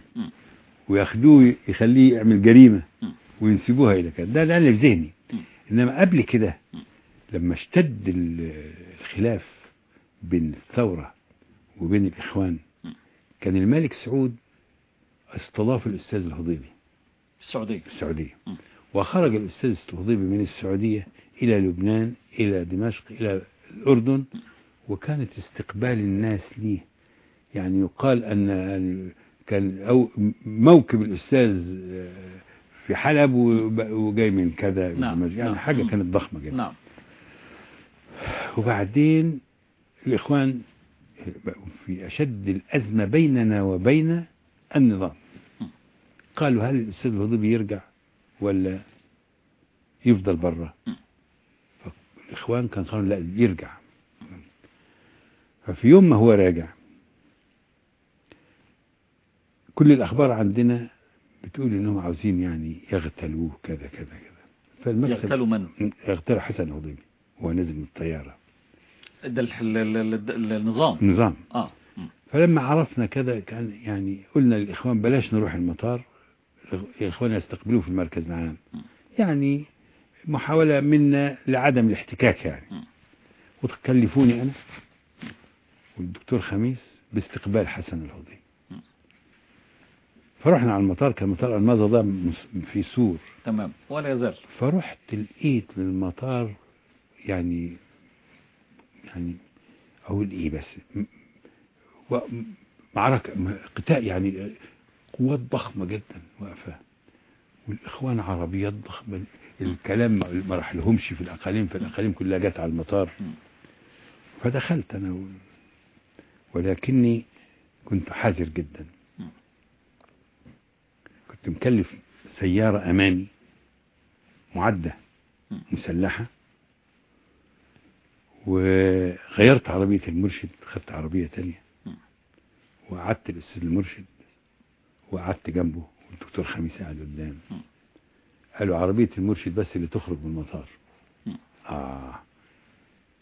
وياخدوه يخليه يعمل جريمة. وينسبوها إلى كده ده اللي في ذهني م. إنما قبل كده. لما اشتد ال- الخلاف بين الثورة وبين الإخوان م. كان الملك سعود استضاف الأستاذ الهضيبي. السعودية. السعودية. م. وخرج الأستاذ الهضيبي من السعودية إلى لبنان إلى دمشق إلى الأردن وكانت استقبال الناس ليه. يعني يقال أن كان أو موكب الأستاذ آه، في حلب وجاي من كذا نعم، يعني نعم. حاجة. كانت ضخمة جدا. نعم. وبعدين الإخوان في أشد الأزمة بيننا وبين النظام. قالوا هل الأستاذ الهضيبي يرجع ولا يفضل برا؟ م. فالإخوان كان قالوا لا يرجع. ففي يوم ما هو راجع كل الأخبار عندنا بتقول إنهم عاوزين يعني يغتالوه كذا كذا كذا. فالمكتب يغتالوا من؟ يغتالوا حسن الهضيبي وهو نزل من الطيارة. ده النظام النظام آه. فلما عرفنا كذا كان يعني قلنا للإخوان بلاش نروح المطار الإخوان يستقبلوه في المركز العام. يعني محاولة منا لعدم الاحتكاك يعني. وتكلفوني أنا والدكتور خميس باستقبال حسن الهضي. فرحنا على المطار كان مطار الماظة ده في سور تمام ولا يزال فرحت لقيت المطار يعني يعني أقول إيه بس معركة قتال يعني قوات ضخمة جدا واقفة والإخوان عربيات ضخمة الكلام ما راح لهمش في الأقاليم في الأقاليم كلها جت على المطار. فدخلت أنا و- ولكني كنت حذر جدا. كنت مكلف سيارة أمامي معدة. مسلحة وغيرت عربية المرشد خدت عربية تانية. وقعدت الأستاذ المرشد وقعدت جنبه والدكتور خميس قاعد قدام. قالوا عربية المرشد بس اللي تخرج من المطار. آه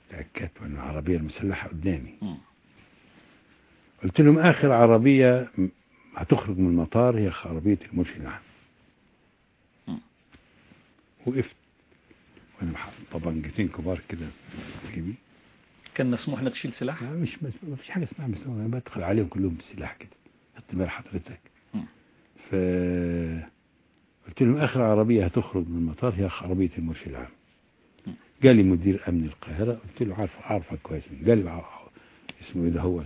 تأكدت أن العربية المسلحة قدامي. قلت لهم آخر عربية هتخرج من المطار هي عربية المرشد العام. وقفت طبنجتين كبار كده. جيبي كان مسموح انك تشيل سلاح؟ لا، مش مش ما فيش حاجة اسمها مسموح أنا بدخل عليهم كلهم بالسلاح كده. خدت بال حضرتك. ف قلت لهم آخر عربية هتخرج من المطار هي عربية المرشد العام. م. جالي مدير أمن القاهرة قلت له عارف عارفك كويس. قال لي ع- اسمه إيه ده؟ هو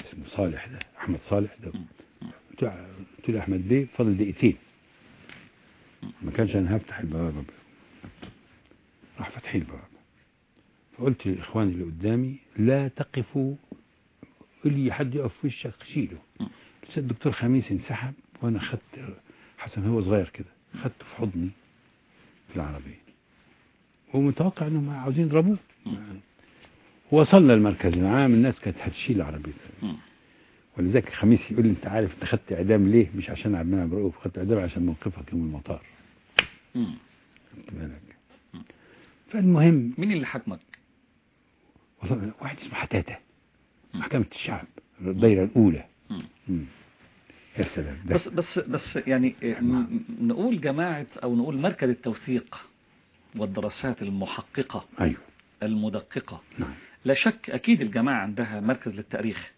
اسمه صالح ده أحمد صالح ده. قلت له أحمد بيه فاضل دقيقتين. ما كانش أنا هفتح البوابة. راح فاتحين البوابه فقلت للاخوان اللي قدامي لا تقفوا اللي حد يقف في وشك شيله. الدكتور خميس انسحب وأنا خدت حسن هو صغير كده خدته في حضني في العربية. ومتوقع إنهم عاوزين يضربوه. وصلنا المركز العام الناس كانت هتشيل العربية. م. ولذلك خميس يقول لي أنت عارف أنت خدت إعدام ليه؟ مش عشان عبد المنعم رؤوف خدت إعدام عشان موقفك يوم المطار. خدت بالك؟ فالمهم مين اللي حكمك؟ وصلنا واحد اسمه حتاته محكمة الشعب الدايرة الأولى. مم. يا سلام. بس بس بس يعني نقول جماعة أو نقول مركز التوثيق والدراسات المحققة أيوه. المدققة. نعم. لا شك أكيد الجماعة عندها مركز للتاريخ.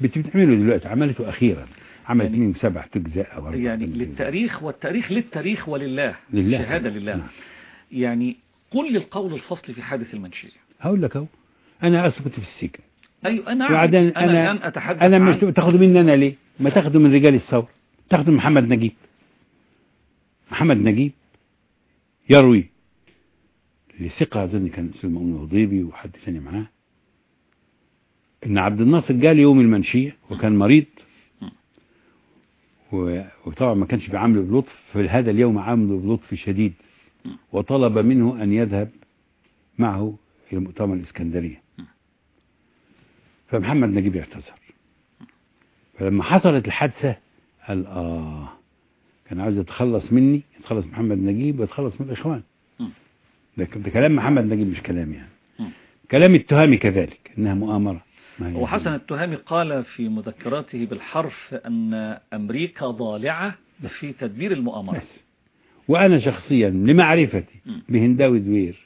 بت- بتعمله دلوقتي عملته أخيرا. عملت يعني- منه سبع أجزاء أو يعني. للتاريخ والتاريخ للتاريخ ولله. لله. شهادة لله. نعم. يعني قل القول الفصل في حادث المنشية هقول لك أهو. أنا أصلا كنت في السجن. أيوة أنا وبعدين أنا, أنا أتحدث أنا مش تاخدوا مني أنا ليه؟ ما تاخدوا من رجال الثورة. تاخدوا من محمد نجيب. محمد نجيب يروي لثقة أظن كان مأمون الهضيبي وحد ثاني معاه إن عبد الناصر جالي يوم المنشية وكان مريض. وطبعا ما كانش بيعامله بلطف. في هذا اليوم عامله بلطف شديد. وطلب منه أن يذهب معه إلى مؤتمر الإسكندرية. فمحمد نجيب اعتذر. فلما حصلت الحادثة قال آه كان عاوز يتخلص مني يتخلص محمد نجيب ويتخلص من الإخوان. ده كلام محمد نجيب مش كلام يعني. كلام التهامي كذلك إنها مؤامرة. وحسن التهامي قال في مذكراته بالحرف أن أمريكا ضالعة في تدبير المؤامرة. وأنا شخصيا لمعرفتي. بهنداوي دوير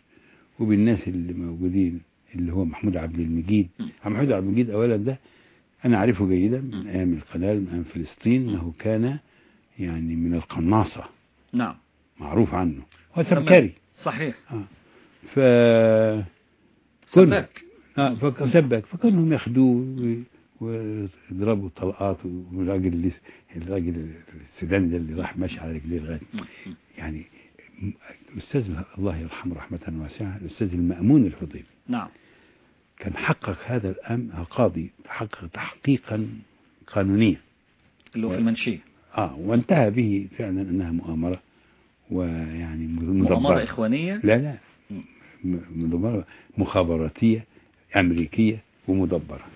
وبالناس اللي موجودين اللي هو محمود عبد المجيد. محمود عبد المجيد أولا ده أنا أعرفه جيدا من أيام القناة من أيام فلسطين أنه كان يعني من القناصة. نعم. معروف عنه. هو. سبكري صحيح. آه. ف كن- سباك. آه فك- سباك. فكانهم ياخدوه ويضربوا طلقات والراجل اللي الراجل السوداني ده اللي راح ماشي على رجليه لغايه. يعني الأستاذ الله يرحمه رحمة واسعة الأستاذ المأمون الفضيل. نعم. كان حقق هذا الأم القاضي حقق تحقيقا قانونيا. اللي هو في المنشية آه وانتهى به فعلا أنها مؤامرة ويعني مؤامرة إخوانية؟ لا لا. م. م- مدبرة. مخابراتية أمريكية ومدبرة.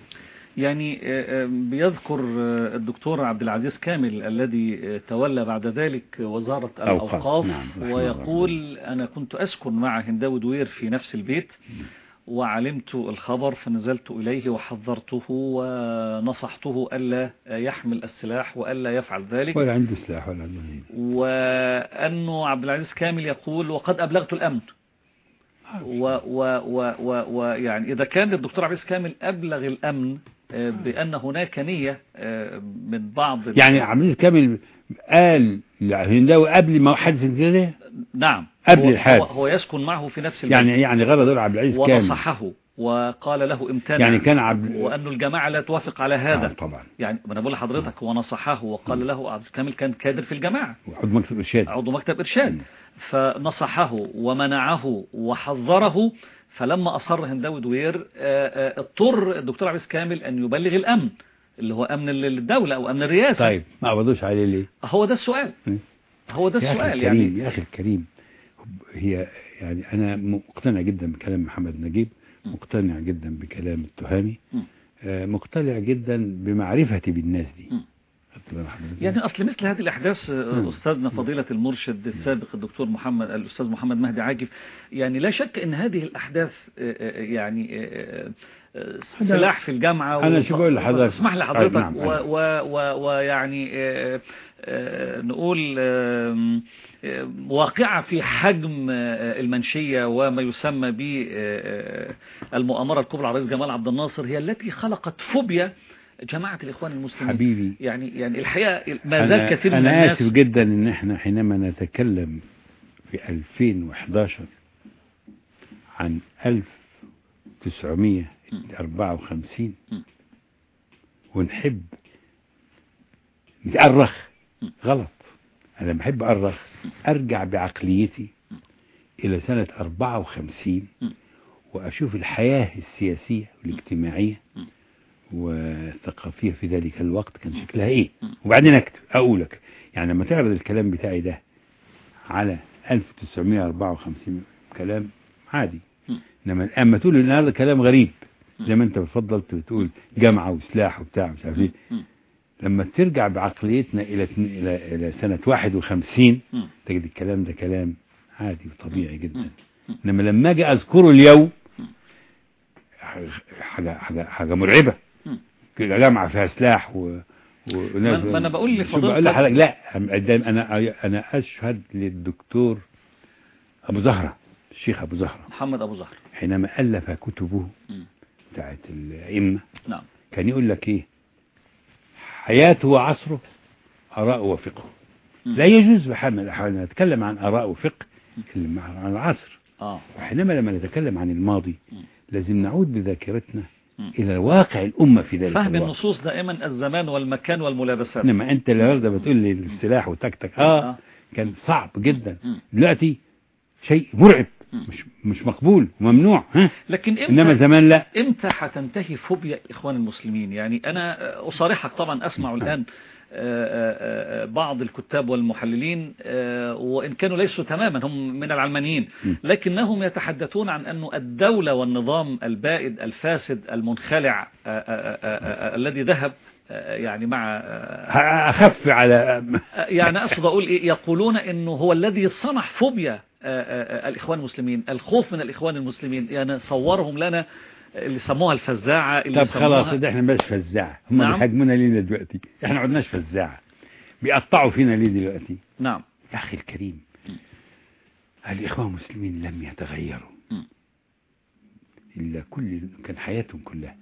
يعني آه، آه، بيذكر آه، الدكتور عبد العزيز كامل الذي تولى بعد ذلك وزارة أوقاف. الأوقاف نعم، ويقول أنا كنت أسكن مع هنداوي دوير في نفس البيت وعلمت الخبر فنزلت إليه وحذرته ونصحته ألا يحمل السلاح وألا يفعل ذلك. ولا عنده سلاح ولا عنده. وأنه عبد العزيز كامل يقول وقد أبلغت الأمن. و و و و ويعني إذا كان الدكتور عبد العزيز كامل أبلغ الأمن بأن هناك نية آه، من بعض يعني عبد العزيز كامل قال لهنداوي قبل ما حدث كده نعم. قبل الحادث. هو, هو يسكن معه في نفس البيت يعني يعني غرض يقول عبد العزيز كامل. ونصحه وقال له امتنع. يعني كان عبد وأن الجماعة لا توافق على آه هذا طبعا. يعني أنا بقول لحضرتك ونصحه وقال له عبد كامل كان كادر في الجماعة. وعضو مكتب إرشاد. عضو مكتب إرشاد. فنصحه ومنعه وحذره فلما أصر هنداوي دوير آه، آه، اضطر الدكتور عبيس كامل أن يبلغ الأمن اللي هو أمن الدولة أو أمن الرئاسة طيب ما قبضوش عليه ليه؟ هو ده السؤال مم. هو ده السؤال الكريم يعني يا أخي الكريم هي يعني أنا مقتنع جدا بكلام محمد نجيب. مقتنع جدا بكلام التهامي. آه، مقتنع جدا بمعرفتي بالناس دي يعني أصل مثل هذه الأحداث آه،. أستاذنا فضيلة المرشد السابق الدكتور محمد الأستاذ محمد مهدي عاجف يعني لا شك أن هذه الأحداث آه، آه، يعني سلاح في الجامعة أنا شو بقول لحضرتك؟ اسمح لي حضرتك. آه، نعم، و- ويعني نقول واقعة في حجم المنشية وما يسمى ب آه، المؤامرة الكبرى على رئيس جمال عبد الناصر هي التي خلقت فوبيا جماعة الإخوان المسلمين حبيبي يعني يعني الحقيقة ما زال أنا, كثير من أنا الناس آسف جدا إن إحنا حينما نتكلم في 2011 عن 1954 م. ونحب نتأرخ. غلط أنا أحب أرخ أرجع بعقليتي إلى سنة 54 م. وأشوف الحياة السياسية والاجتماعية. والثقافية في ذلك الوقت كان شكلها إيه. وبعدين أكتب أقولك يعني لما تعرض الكلام بتاعي ده على 1954 كلام عادي م. إنما اما تقول هذا كلام غريب زي ما أنت بتفضل تقول جامعه وسلاح وبتاع مش عارف إيه. لما ترجع بعقليتنا إلى إلى إلى سنة 51 م. تجد الكلام ده كلام عادي وطبيعي جدا. إنما لما أجي أذكره اليوم م. حاجة حاجة حاجة جامعه فيها سلاح و و- ما- ما أنا بقول لفضيلتك- بقول لا أنا أنا أشهد للدكتور أبو زهرة الشيخ أبو زهرة. محمد أبو زهر حينما ألف كتبه. بتاعت الأئمة نعم. كان يقول لك إيه؟ حياته وعصره آراء وفقه. م. لا يجوز بحال من الاحوال نتكلم عن آراء وفقه عن العصر. آه. وحينما لما نتكلم عن الماضي. لازم نعود بذاكرتنا م. إلى واقع الأمة في ذلك فهم الوقت. النصوص دائما الزمان والمكان والملابسات. إنما أنت النهارده بتقول لي السلاح وتكتك. آه آه. كان صعب جدا. دلوقتي شيء مرعب. مش مش مقبول وممنوع. ها؟ لكن إمتى إنما زمان لا. إمتى هتنتهي فوبيا الاخوان المسلمين؟ يعني أنا أصارحك طبعا أسمع الآن آه، آه، بعض الكتاب والمحللين آه، وإن كانوا ليسوا تماما هم من العلمانيين. لكنهم يتحدثون عن أن الدولة والنظام البائد الفاسد المنخلع آه، آه، آه، آه، الذي ذهب آه، يعني مع آه، أخف على يعني أقصد أقول إيه يقولون أنه هو الذي صنع فوبيا آه، آه، آه، الإخوان المسلمين الخوف من الإخوان المسلمين يعني صورهم لنا اللي سموها الفزاعة اللي طب خلاص ده إحنا بس فزاعة هم نعم. بيهاجمونا ليه دلوقتي إحنا عدناش فزاعة بيقطعوا فينا ليه دلوقتي نعم يا أخي الكريم الإخوان المسلمين لم يتغيروا م. إلا كل كان حياتهم كلها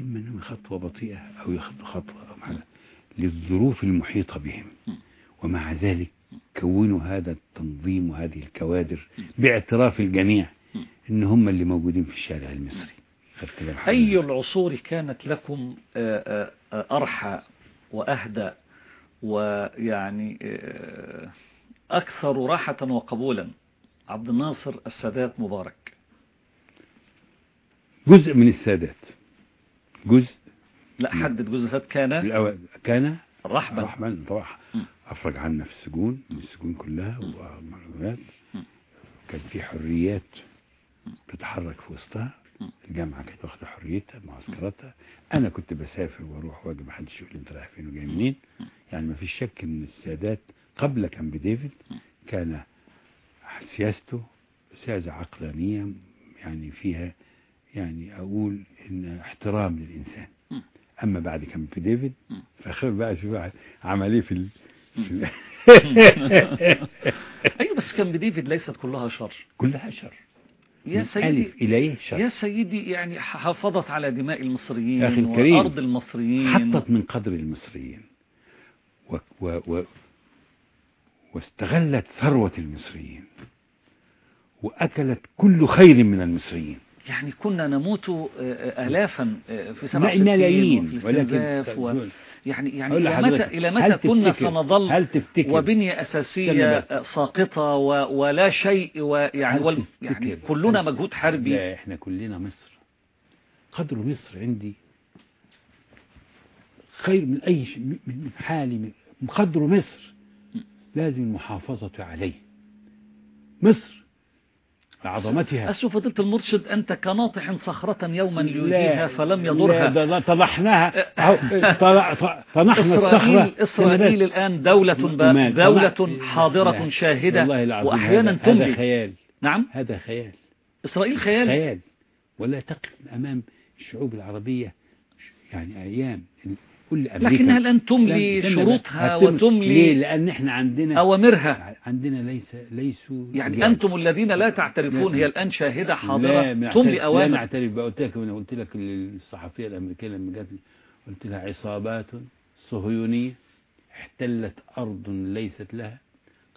إما أنهم خطوة بطيئة أو يخطوا خطوة أو معنا للظروف المحيطة بهم. ومع ذلك كونوا هذا التنظيم وهذه الكوادر باعتراف الجميع. إن هم اللي موجودين في الشارع المصري؟ أي العصور كانت لكم آه، آه، أرحى وأهدى ويعني آه، أكثر راحة وقبولا. عبد الناصر السادات مبارك. جزء من السادات. جزء لا. حدد جزء السادات. كان كان رحبا. رحمن طبعا. أفرج عنا في السجون من السجون كلها ومعلومات. كان في حريات بتتحرك في وسطها. الجامعة كانت واخدة حريتها معسكراتها أنا كنت بسافر وأروح وأجي محدش يقول لي أنت رايح فين وجاي منين يعني ما فيش شك إن السادات قبل كامب ديفيد كان سياسته سياسة عقلانية يعني فيها يعني أقول إن احترام للإنسان. أما بعد كامب ديفيد. فخير بقى شوف عمل إيه في ال... أيوة بس كان بديفيد ليست كلها شر كلها شر يا سيدي إيه شر يا سيدي يعني حافظت على دماء المصريين أخي الكريم، وأرض المصريين. حطت من قدر المصريين و... و... و... واستغلت ثروة المصريين وأكلت كل خير من المصريين. يعني كنا نموت آه، آه، آلافا آه، في ما- 67 ملايين ولكن و... يعني يعني إلى متى إلى متى كنا سنظل هل تفتكر؟ وبنية أساسية ساقطة. ولا شيء ويعني. يعني تفتكر- كلنا مجهود حربي. لا إحنا كلنا مصر. قدر مصر عندي خير من أي شيء من من حالي من قدر مصر لازم المحافظة عليه. مصر لعظمتها. أسو فضيلة المرشد أنت كناطح صخرة يوما لا، ليجيها فلم لا، يضرها. ده- ده طلحناها أهو، طلع- ط- طنحنا إسرائيل, الصخرة. إسرائيل الآن دولة. دولة حاضرة لا، شاهدة وأحيانا هذا, هذا خيال. نعم. هذا خيال. إسرائيل خيال. خيال. ولا تقف أمام الشعوب العربية يعني أيام كل أمريكا لكنها الآن تملي شروطها هتم- ليه؟ وتملي لأن إحنا عندنا أوامرها عندنا ليس ليسوا يعني رجال. أنتم الذين لا تعترفون لا. هي الآن شاهدة لا حاضرة نعترف- تملي لا أوامر نعترف بقى قلت لك أنا قلت لك للصحفية الأمريكية لما جات قلت لها عصابات صهيونية احتلت أرض ليست لها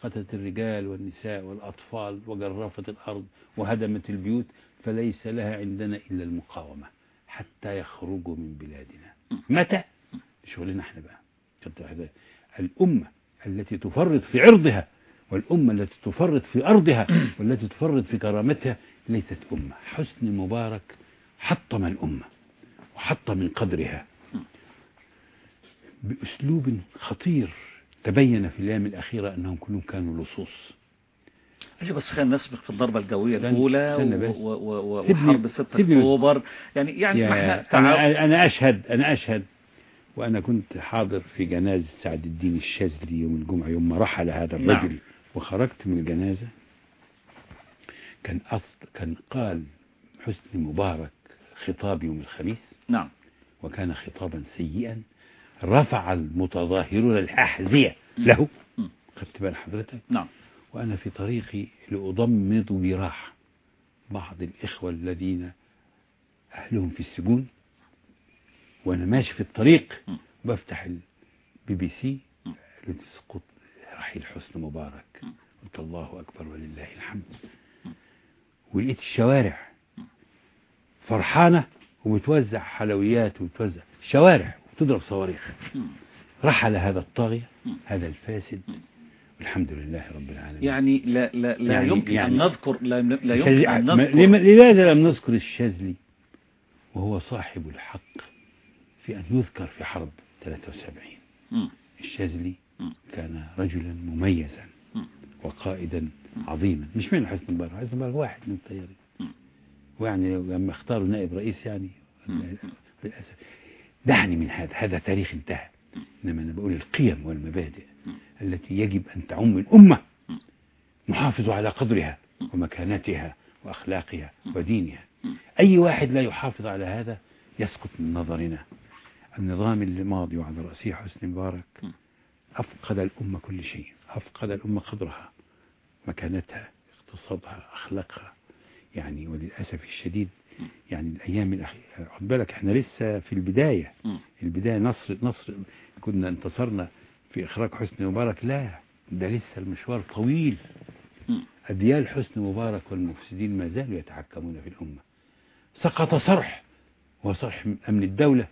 قتلت الرجال والنساء والأطفال وجرفت الأرض وهدمت البيوت فليس لها عندنا إلا المقاومة حتى يخرجوا من بلادنا متى؟ شغلنا إحنا بقى؟ الأمة التي تفرط في عرضها والأمة التي تفرط في أرضها والتي تفرط في كرامتها ليست أمة. حسني مبارك حطم الأمة وحط من قدرها. بأسلوب خطير تبين في الأيام الأخيرة أنهم كلهم كانوا لصوص. أيوة بس خلينا نسبق في الضربة الجوية الأولى وحرب 6 سيبني- أكتوبر. يعني يعني إحنا أنا, أنا أشهد أنا أشهد وأنا كنت حاضر في جنازة سعد الدين الشاذلي يوم الجمعة يوم ما رحل هذا الرجل نعم. وخرجت من الجنازة. كان أصل كان قال حسني مبارك خطاب يوم الخميس. نعم. وكان خطابا سيئا. رفع المتظاهرون الأحذية له. خدت بال حضرتك. نعم. وأنا في طريقي لأضمد براحة بعض الإخوة الذين أهلهم في السجون. وأنا ماشي في الطريق. بفتح البي بي سي. لتسقط رحيل حسني مبارك. قلت الله أكبر ولله الحمد ولقيت الشوارع فرحانة وبتوزع حلويات وبتوزع شوارع وتضرب صواريخ. رحل هذا الطاغية. هذا الفاسد. والحمد لله رب العالمين يعني لا لا لا يعني- يمكن يعني- أن نذكر لا, لا يمكن أن نذكر لما- لماذا لم نذكر الشاذلي وهو صاحب الحق في أن يذكر في حرب 73 م. الشاذلي. كان رجلا مميزا مم. وقائدا عظيما مش من حسن مبارك حسن مبارك واحد من الطيارين. ويعني لما اختاروا نائب رئيس يعني. للأسف دعني من هذا هذا تاريخ انتهى إنما أنا بقول القيم والمبادئ. التي يجب أن تعم الأمة. نحافظ على قدرها ومكانتها وأخلاقها ودينها. أي واحد لا يحافظ على هذا يسقط من نظرنا النظام الماضي وعلى رأسه حسني مبارك. أفقد الأمة كل شيء أفقد الأمة قدرها مكانتها اقتصادها أخلاقها يعني وللأسف الشديد. يعني الأيام الأخيرة خد بالك إحنا لسه في البداية. البداية نصر نصر كنا انتصرنا في إخراج حسني مبارك لا ده لسه المشوار طويل. أديال حسني مبارك والمفسدين ما زالوا يتحكمون في الأمة سقط صرح وصرح أمن الدولة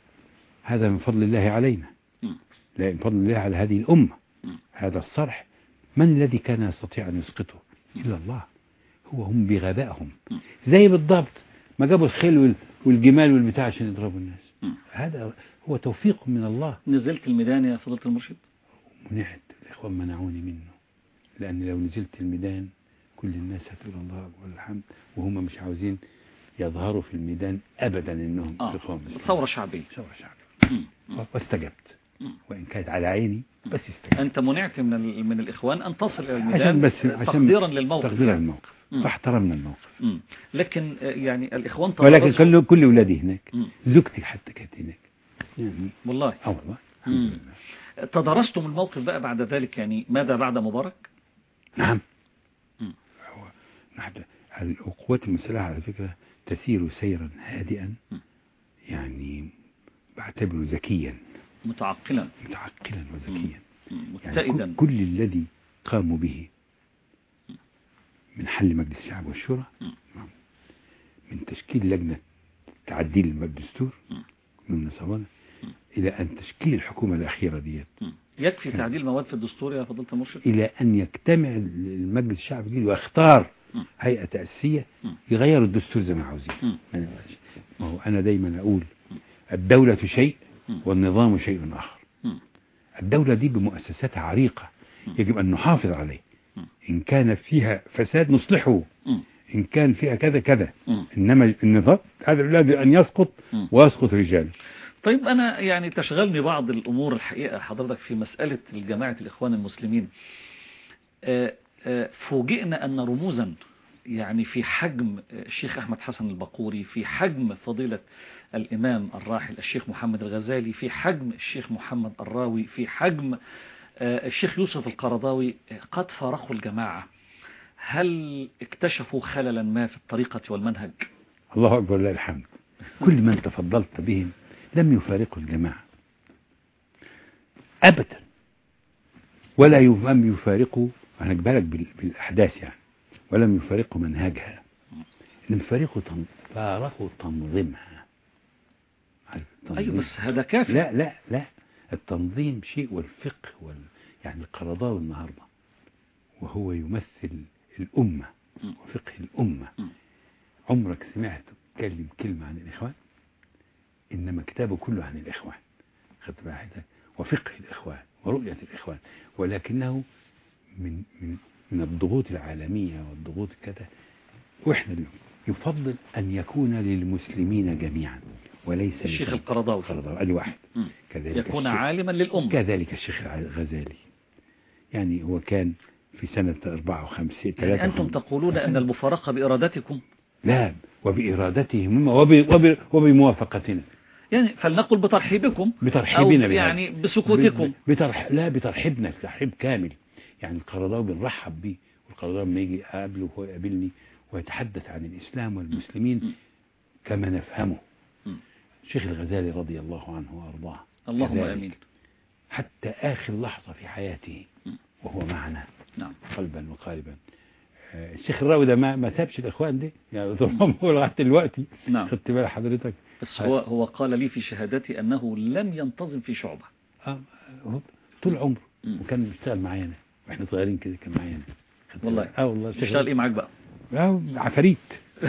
هذا من فضل الله علينا. لا من فضل الله على هذه الأمة. هذا الصرح من الذي كان يستطيع أن يسقطه إلا الله هو هم بغبائهم. زي بالضبط ما جابوا الخيل وال- والجمال والبتاع عشان يضربوا الناس. هذا هو توفيق من الله نزلت الميدان يا فضيلة المرشد منعت الإخوان منعوني منه لأن لو نزلت الميدان كل الناس هتقول الله أكبر الحمد وهم مش عاوزين يظهروا في الميدان أبدا إنهم آه. إخوان. ثورة شعبية ثورة شعبية. واستجبت. وإن كانت على عيني بس استجبت أنت منعت من من الإخوان أن تصل إلى عشان الميدان بس عشان تقديرا للموقف تقديرا. للموقف. فاحترمنا الموقف مم. لكن آه، يعني الإخوان ولكن كل كل أولادي هناك. زوجتي حتى كانت هناك يعني والله آه والله الحمد. لله تدرستم الموقف بقى بعد ذلك يعني ماذا بعد مبارك نعم. هو نحن القوات المسلحة على فكرة تسير سيرا هادئا. يعني بعتبره ذكيا متعقلا متعقلا وذكيا مم. يعني متئدا كل, الذي قاموا به من حل مجلس الشعب والشورى. من تشكيل لجنة تعديل الدستور. من مم. إلى أن تشكيل الحكومة الأخيرة ديت. يكفي. تعديل مواد في الدستور يا فضيلة المرشد إلى أن يجتمع المجلس الشعب الجديد ويختار. هيئة تأسيسية. يغيروا الدستور زي ما عاوزين. ما هو أنا دايما أقول الدولة شيء. والنظام شيء آخر. الدولة دي بمؤسساتها عريقة. يجب أن نحافظ عليه. إن كان فيها فساد نصلحه. إن كان فيها كذا كذا. إنما النظام هذا لابد أن يسقط. ويسقط رجال طيب أنا يعني تشغلني بعض الأمور الحقيقة حضرتك في مسألة الجماعة الإخوان المسلمين آه، آه، فوجئنا أن رموزا يعني في حجم الشيخ أحمد حسن البقوري في حجم فضيلة الإمام الراحل الشيخ محمد الغزالي في حجم الشيخ محمد الراوي في حجم آه، الشيخ يوسف القرضاوي قد فارقوا الجماعة. هل اكتشفوا خللا ما في الطريقة والمنهج؟ الله أكبر لله الحمد. كل من تفضلت بهم لم يفارقوا الجماعة. أبدا. ولا لم يفارقوا أنا بال- بالأحداث يعني. ولم يفارقوا منهجها. لم يفارقوا تن... فارقوا تنظيمها. أيوة بس هذا كافي. لا لا لا. التنظيم شيء والفقه وال... يعني القرضاوي النهارده. وهو يمثل الأمة م. وفقه الأمة. م. عمرك سمعت تكلم كلمة عن الإخوان؟ إنما كتابه كله عن الإخوان خدت بالك؟ وفقه الإخوان ورؤية الإخوان. ولكنه من من من الضغوط العالمية والضغوط كذا. وإحنا اليوم يفضل أن يكون للمسلمين جميعا. وليس الشيخ. القرضاوي. القرضاوي الواحد. كذلك يكون الشيخ- عالما للأمة. كذلك الشيخ الغزالي يعني هو كان في سنة 54 يعني أنتم تقولون أن المفارقة بإرادتكم. لا وبإرادتهم وب... وب... وبموافقتنا. يعني فلنقل بترحيبكم بترحيبنا أو. يعني بسكوتكم. بترح... لا بترحيبنا ترحيب كامل. يعني القرضاوي بنرحب بيه والقرضاوي لما يجي اقابله وهو يقابلني ويتحدث عن الإسلام والمسلمين كما نفهمه. الشيخ الغزالي رضي الله عنه وأرضاه. اللهم. آمين. حتى آخر لحظة في حياته. وهو معنا. نعم. قلبا وقالبا. آه، الشيخ الراوي ده ما ما سابش الإخوان دي؟ يعني لغاية دلوقتي. نعم. خدت بال حضرتك. بس هو هو قال لي في شهادتي أنه لم ينتظم في شعبة. آه طول عمره. وكان بيشتغل معانا. وإحنا صغيرين كده كان معانا. والله. آه والله. اشتغل إيه معاك بقى؟ آه، عفاريت.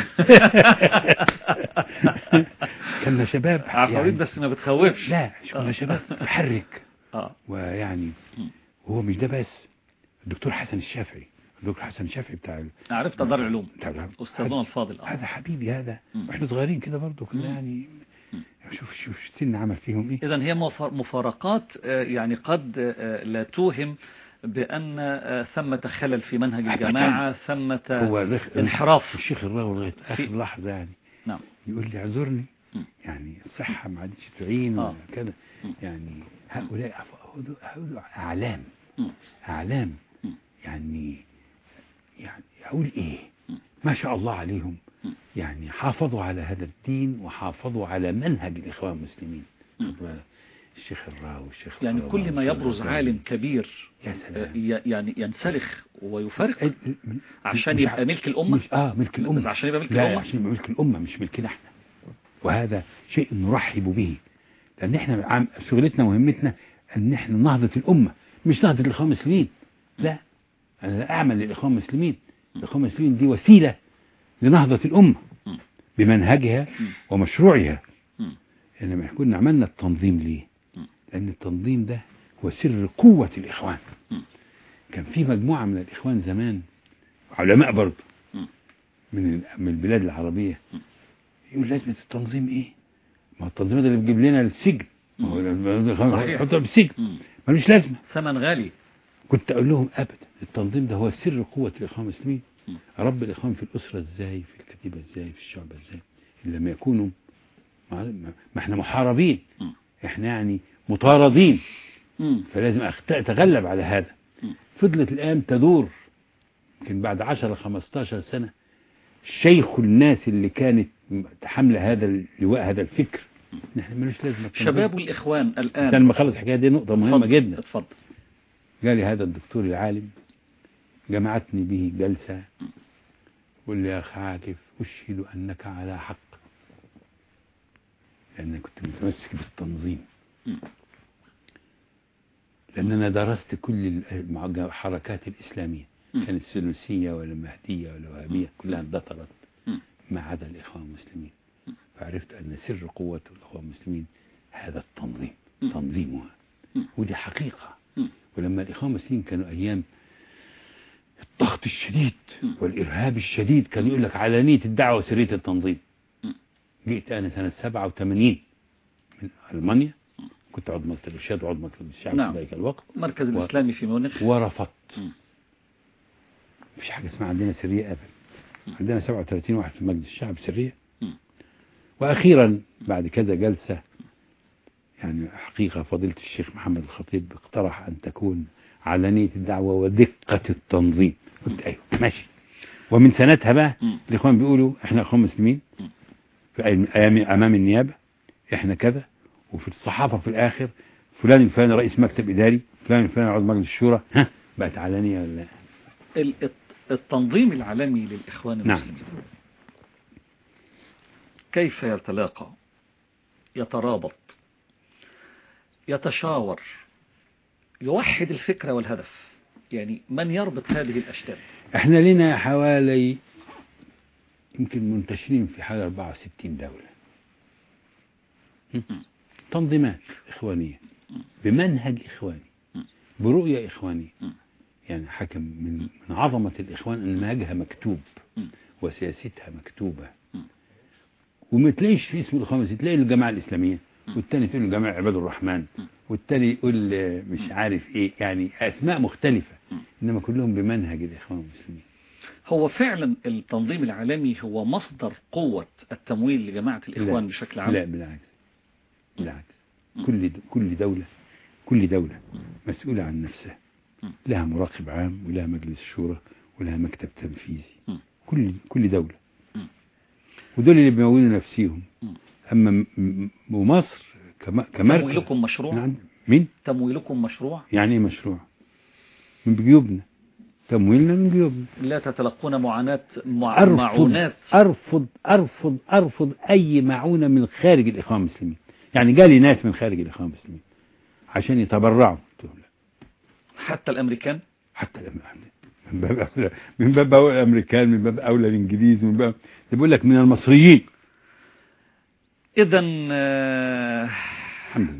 كنا شباب عفاريت يعني- بس ما بتخوفش لا آه. كنا شباب تحرك آه ويعني. هو مش ده بس الدكتور حسن الشافعي الدكتور حسن الشافعي بتاع عرفت دار العلوم أستاذنا الفاضل آه هذا حبيبي هذا. وإحنا صغيرين كده برضه كنا. يعني. شوف شوف السن عمل فيهم إيه إذا هي مفار- مفارقات آه، يعني قد آه، لا توهم بأن آه، ثمة خلل في منهج. الجماعة ثمة انحراف الشيخ الراوي لغاية آخر في- لحظة يعني نعم يقول لي اعذرني. يعني الصحة ما عادش تعين آه. ولا كده مم. يعني هؤلاء هؤلاء-. أعلام مم. يعني يعني أقول إيه مم. ما شاء الله عليهم. يعني حافظوا على هذا الدين وحافظوا على منهج الإخوان المسلمين؟ الشيخ الراوي الشيخ يعني كل ما يبرز. عالم كبير يا آه، سلام ي- يعني ينسلخ ويفرق عشان يبقى ملك الأمة مش آه ملك بس عشان يبقى ملك الأمة عشان يبقى ملك الأمة مش ملكنا إحنا وهذا شيء نرحب به لأن إحنا شغلتنا ومهمتنا أن إحنا نهضة الأمة مش نهضة الإخوان المسلمين لا أنا لا أعمل للإخوان المسلمين الإخوان المسلمين دي وسيلة لنهضة الأمة مم. بمنهجها. ومشروعها مم. إنما كنا عملنا التنظيم ليه. لأن التنظيم ده هو سر قوة الإخوان مم. كان في مجموعة من الإخوان زمان علماء برضه. من من البلاد العربية مم. يقول لازمه التنظيم إيه؟ ما التنظيم ده اللي بيجيب لنا السجن ما هو صحيح. حطه بالسجن مم. ملوش لازمة ثمن غالي كنت أقول لهم ابدا التنظيم ده هو سر قوة الاخوان المسلمين. رب الاخوان في الأسرة إزاي في الكتيبة إزاي في الشعب إزاي لما يكونوا ما ما إحنا محاربين. إحنا يعني مطاردين. فلازم أتغلب على هذا. فضلت الأيام تدور يمكن بعد 10 15 سنة شيخ الناس اللي كانت حامله هذا اللواء هذا الفكر نحن ملوش لازمة. شباب الإخوان الآن عشان ما أخلص الحكاية دي نقطة مهمة. جدا اتفضل قال لي هذا الدكتور العالم جمعتني به جلسة قل لي يا اخ عاكف أشهد أنك على حق لأن كنت متمسك بالتنظيم. لأن أنا درست كل الحركات الإسلامية. كانت السلوسيه ولا المهديه ولا الوهابيه كلها اندثرت. ما عدا الإخوان المسلمين. فعرفت أن سر قوة الإخوان المسلمين هذا التنظيم. تنظيمها. ودي حقيقة مم. ولما الإخوان المسلمين كانوا أيام الضغط الشديد. والإرهاب الشديد كان يقول لك علانية الدعوة وسرية التنظيم. جئت أنا سنة 87 من ألمانيا كنت عضو مكتب الإرشاد وعضو مكتب الشعب نعم. في ذلك الوقت المركز و- الإسلامي في ميونخ ورفضت. مفيش حاجة اسمها عندنا سرية أبدا عندنا 37 واحد في مجلس الشعب سرية. وأخيرا بعد كذا جلسة يعني حقيقة فضيلة الشيخ محمد الخطيب اقترح أن تكون علانية الدعوة ودقة التنظيم. قلت أيوه ماشي. ومن سنتها بقى. الإخوان بيقولوا إحنا إخوان مسلمين. في أمام النيابة إحنا كذا. وفي الصحافة في الآخر فلان الفلاني رئيس مكتب إداري فلان الفلاني عضو مجلس الشورى. ها بقت علانية ولا؟ التنظيم العالمي للإخوان نعم. المسلمين كيف يتلاقى يترابط يتشاور يوحد الفكرة والهدف يعني من يربط هذه الأشتات إحنا لنا حوالي يمكن منتشرين في حوالي 64 دولة. تنظيمات إخوانية. بمنهج إخواني. برؤية إخوانية. يعني حكم من من عظمة الإخوان أن منهجها مكتوب. وسياستها مكتوبة. وما تلاقيش في اسم الإخوان تلاقي الجماعة الإسلامية. والتاني تقول الجماعة عباد الرحمن. والتاني يقول مش عارف إيه يعني أسماء مختلفة. إنما كلهم بمنهج الإخوان المسلمين هو فعلا التنظيم العالمي هو مصدر قوة التمويل لجماعة الإخوان لا. بشكل عام لا بالعكس بالعكس. كل كل دولة كل دولة مسؤولة عن نفسها. لها مراقب عام ولها مجلس شورى ولها مكتب تنفيذي. كل كل دولة. ودول اللي بيمولوا نفسيهم. أما ومصر كم- كمركز. تمويلكم مشروع؟ من عند- مين؟ تمويلكم مشروع؟ يعني إيه مشروع؟ من جيوبنا تمويلنا من جيوبنا لا تتلقون معاناة مع... أرفض معونات؟ أرفض أرفض أرفض أي معونة من خارج الإخوان المسلمين. يعني جالي ناس من خارج الإخوان المسلمين عشان يتبرعوا. حتى الأمريكان؟ حتى الأم- من باب أولى الأمريكان من باب أولى الإنجليز من باب بيقول لك من المصريين. إذا آه،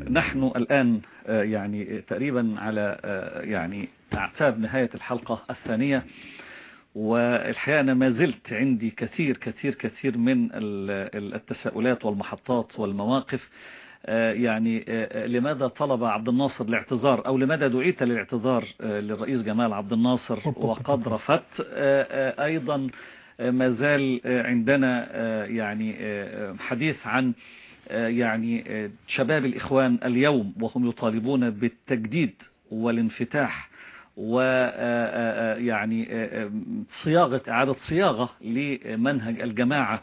نحن الآن آه، يعني تقريبا على آه، يعني أعتاب نهاية الحلقة الثانية. والحقيقة أنا ما زلت عندي كثير كثير كثير من ال- ال- التساؤلات والمحطات والمواقف. يعني آه، لماذا طلب عبد الناصر الاعتذار؟ أو لماذا دعيت للاعتذار آه، للرئيس جمال عبد الناصر؟ وقد رفضت آه، آه، أيضا آه، ما زال آه، عندنا آه، يعني آه، يعني عن آه، يعني آه، شباب الإخوان اليوم وهم يطالبون بالتجديد والانفتاح ويعني صياغة إعادة صياغة لمنهج الجماعة.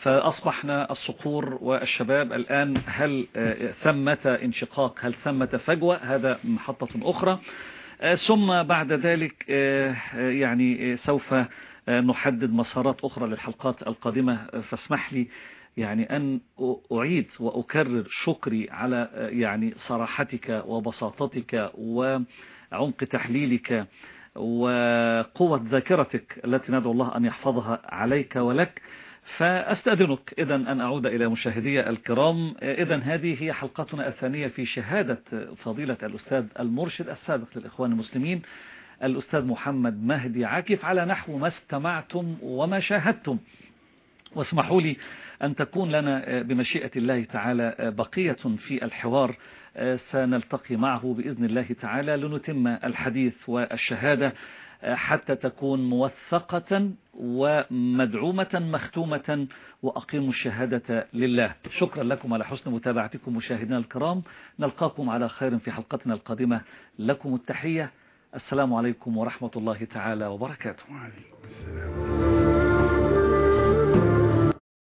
فأصبحنا الصقور والشباب الآن هل آه، ثمة انشقاق هل ثمة فجوة؟ هذا محطة أخرى. آه، ثم بعد ذلك آه، يعني سوف نحدد مسارات أخرى للحلقات القادمة. فاسمح لي يعني أن أعيد وأكرر شكري على يعني صراحتك وبساطتك وعمق تحليلك وقوة ذاكرتك التي ندعو الله أن يحفظها عليك ولك. فأستأذنك إذا أن أعود إلى مشاهدي الكرام. إذا هذه هي حلقتنا الثانية في شهادة فضيلة الأستاذ المرشد السابق للإخوان المسلمين الأستاذ محمد مهدي عاكف على نحو ما استمعتم وما شاهدتم. واسمحوا لي أن تكون لنا بمشيئة الله تعالى بقية في الحوار. سنلتقي معه بإذن الله تعالى لنتم الحديث والشهادة. حتى تكون موثقة ومدعومة مختومة وأقيموا الشهادة لله. شكرا لكم على حسن متابعتكم مشاهدينا الكرام. نلقاكم على خير في حلقتنا القادمة. لكم التحية. السلام عليكم ورحمة الله تعالى وبركاته. وعليكم السلام.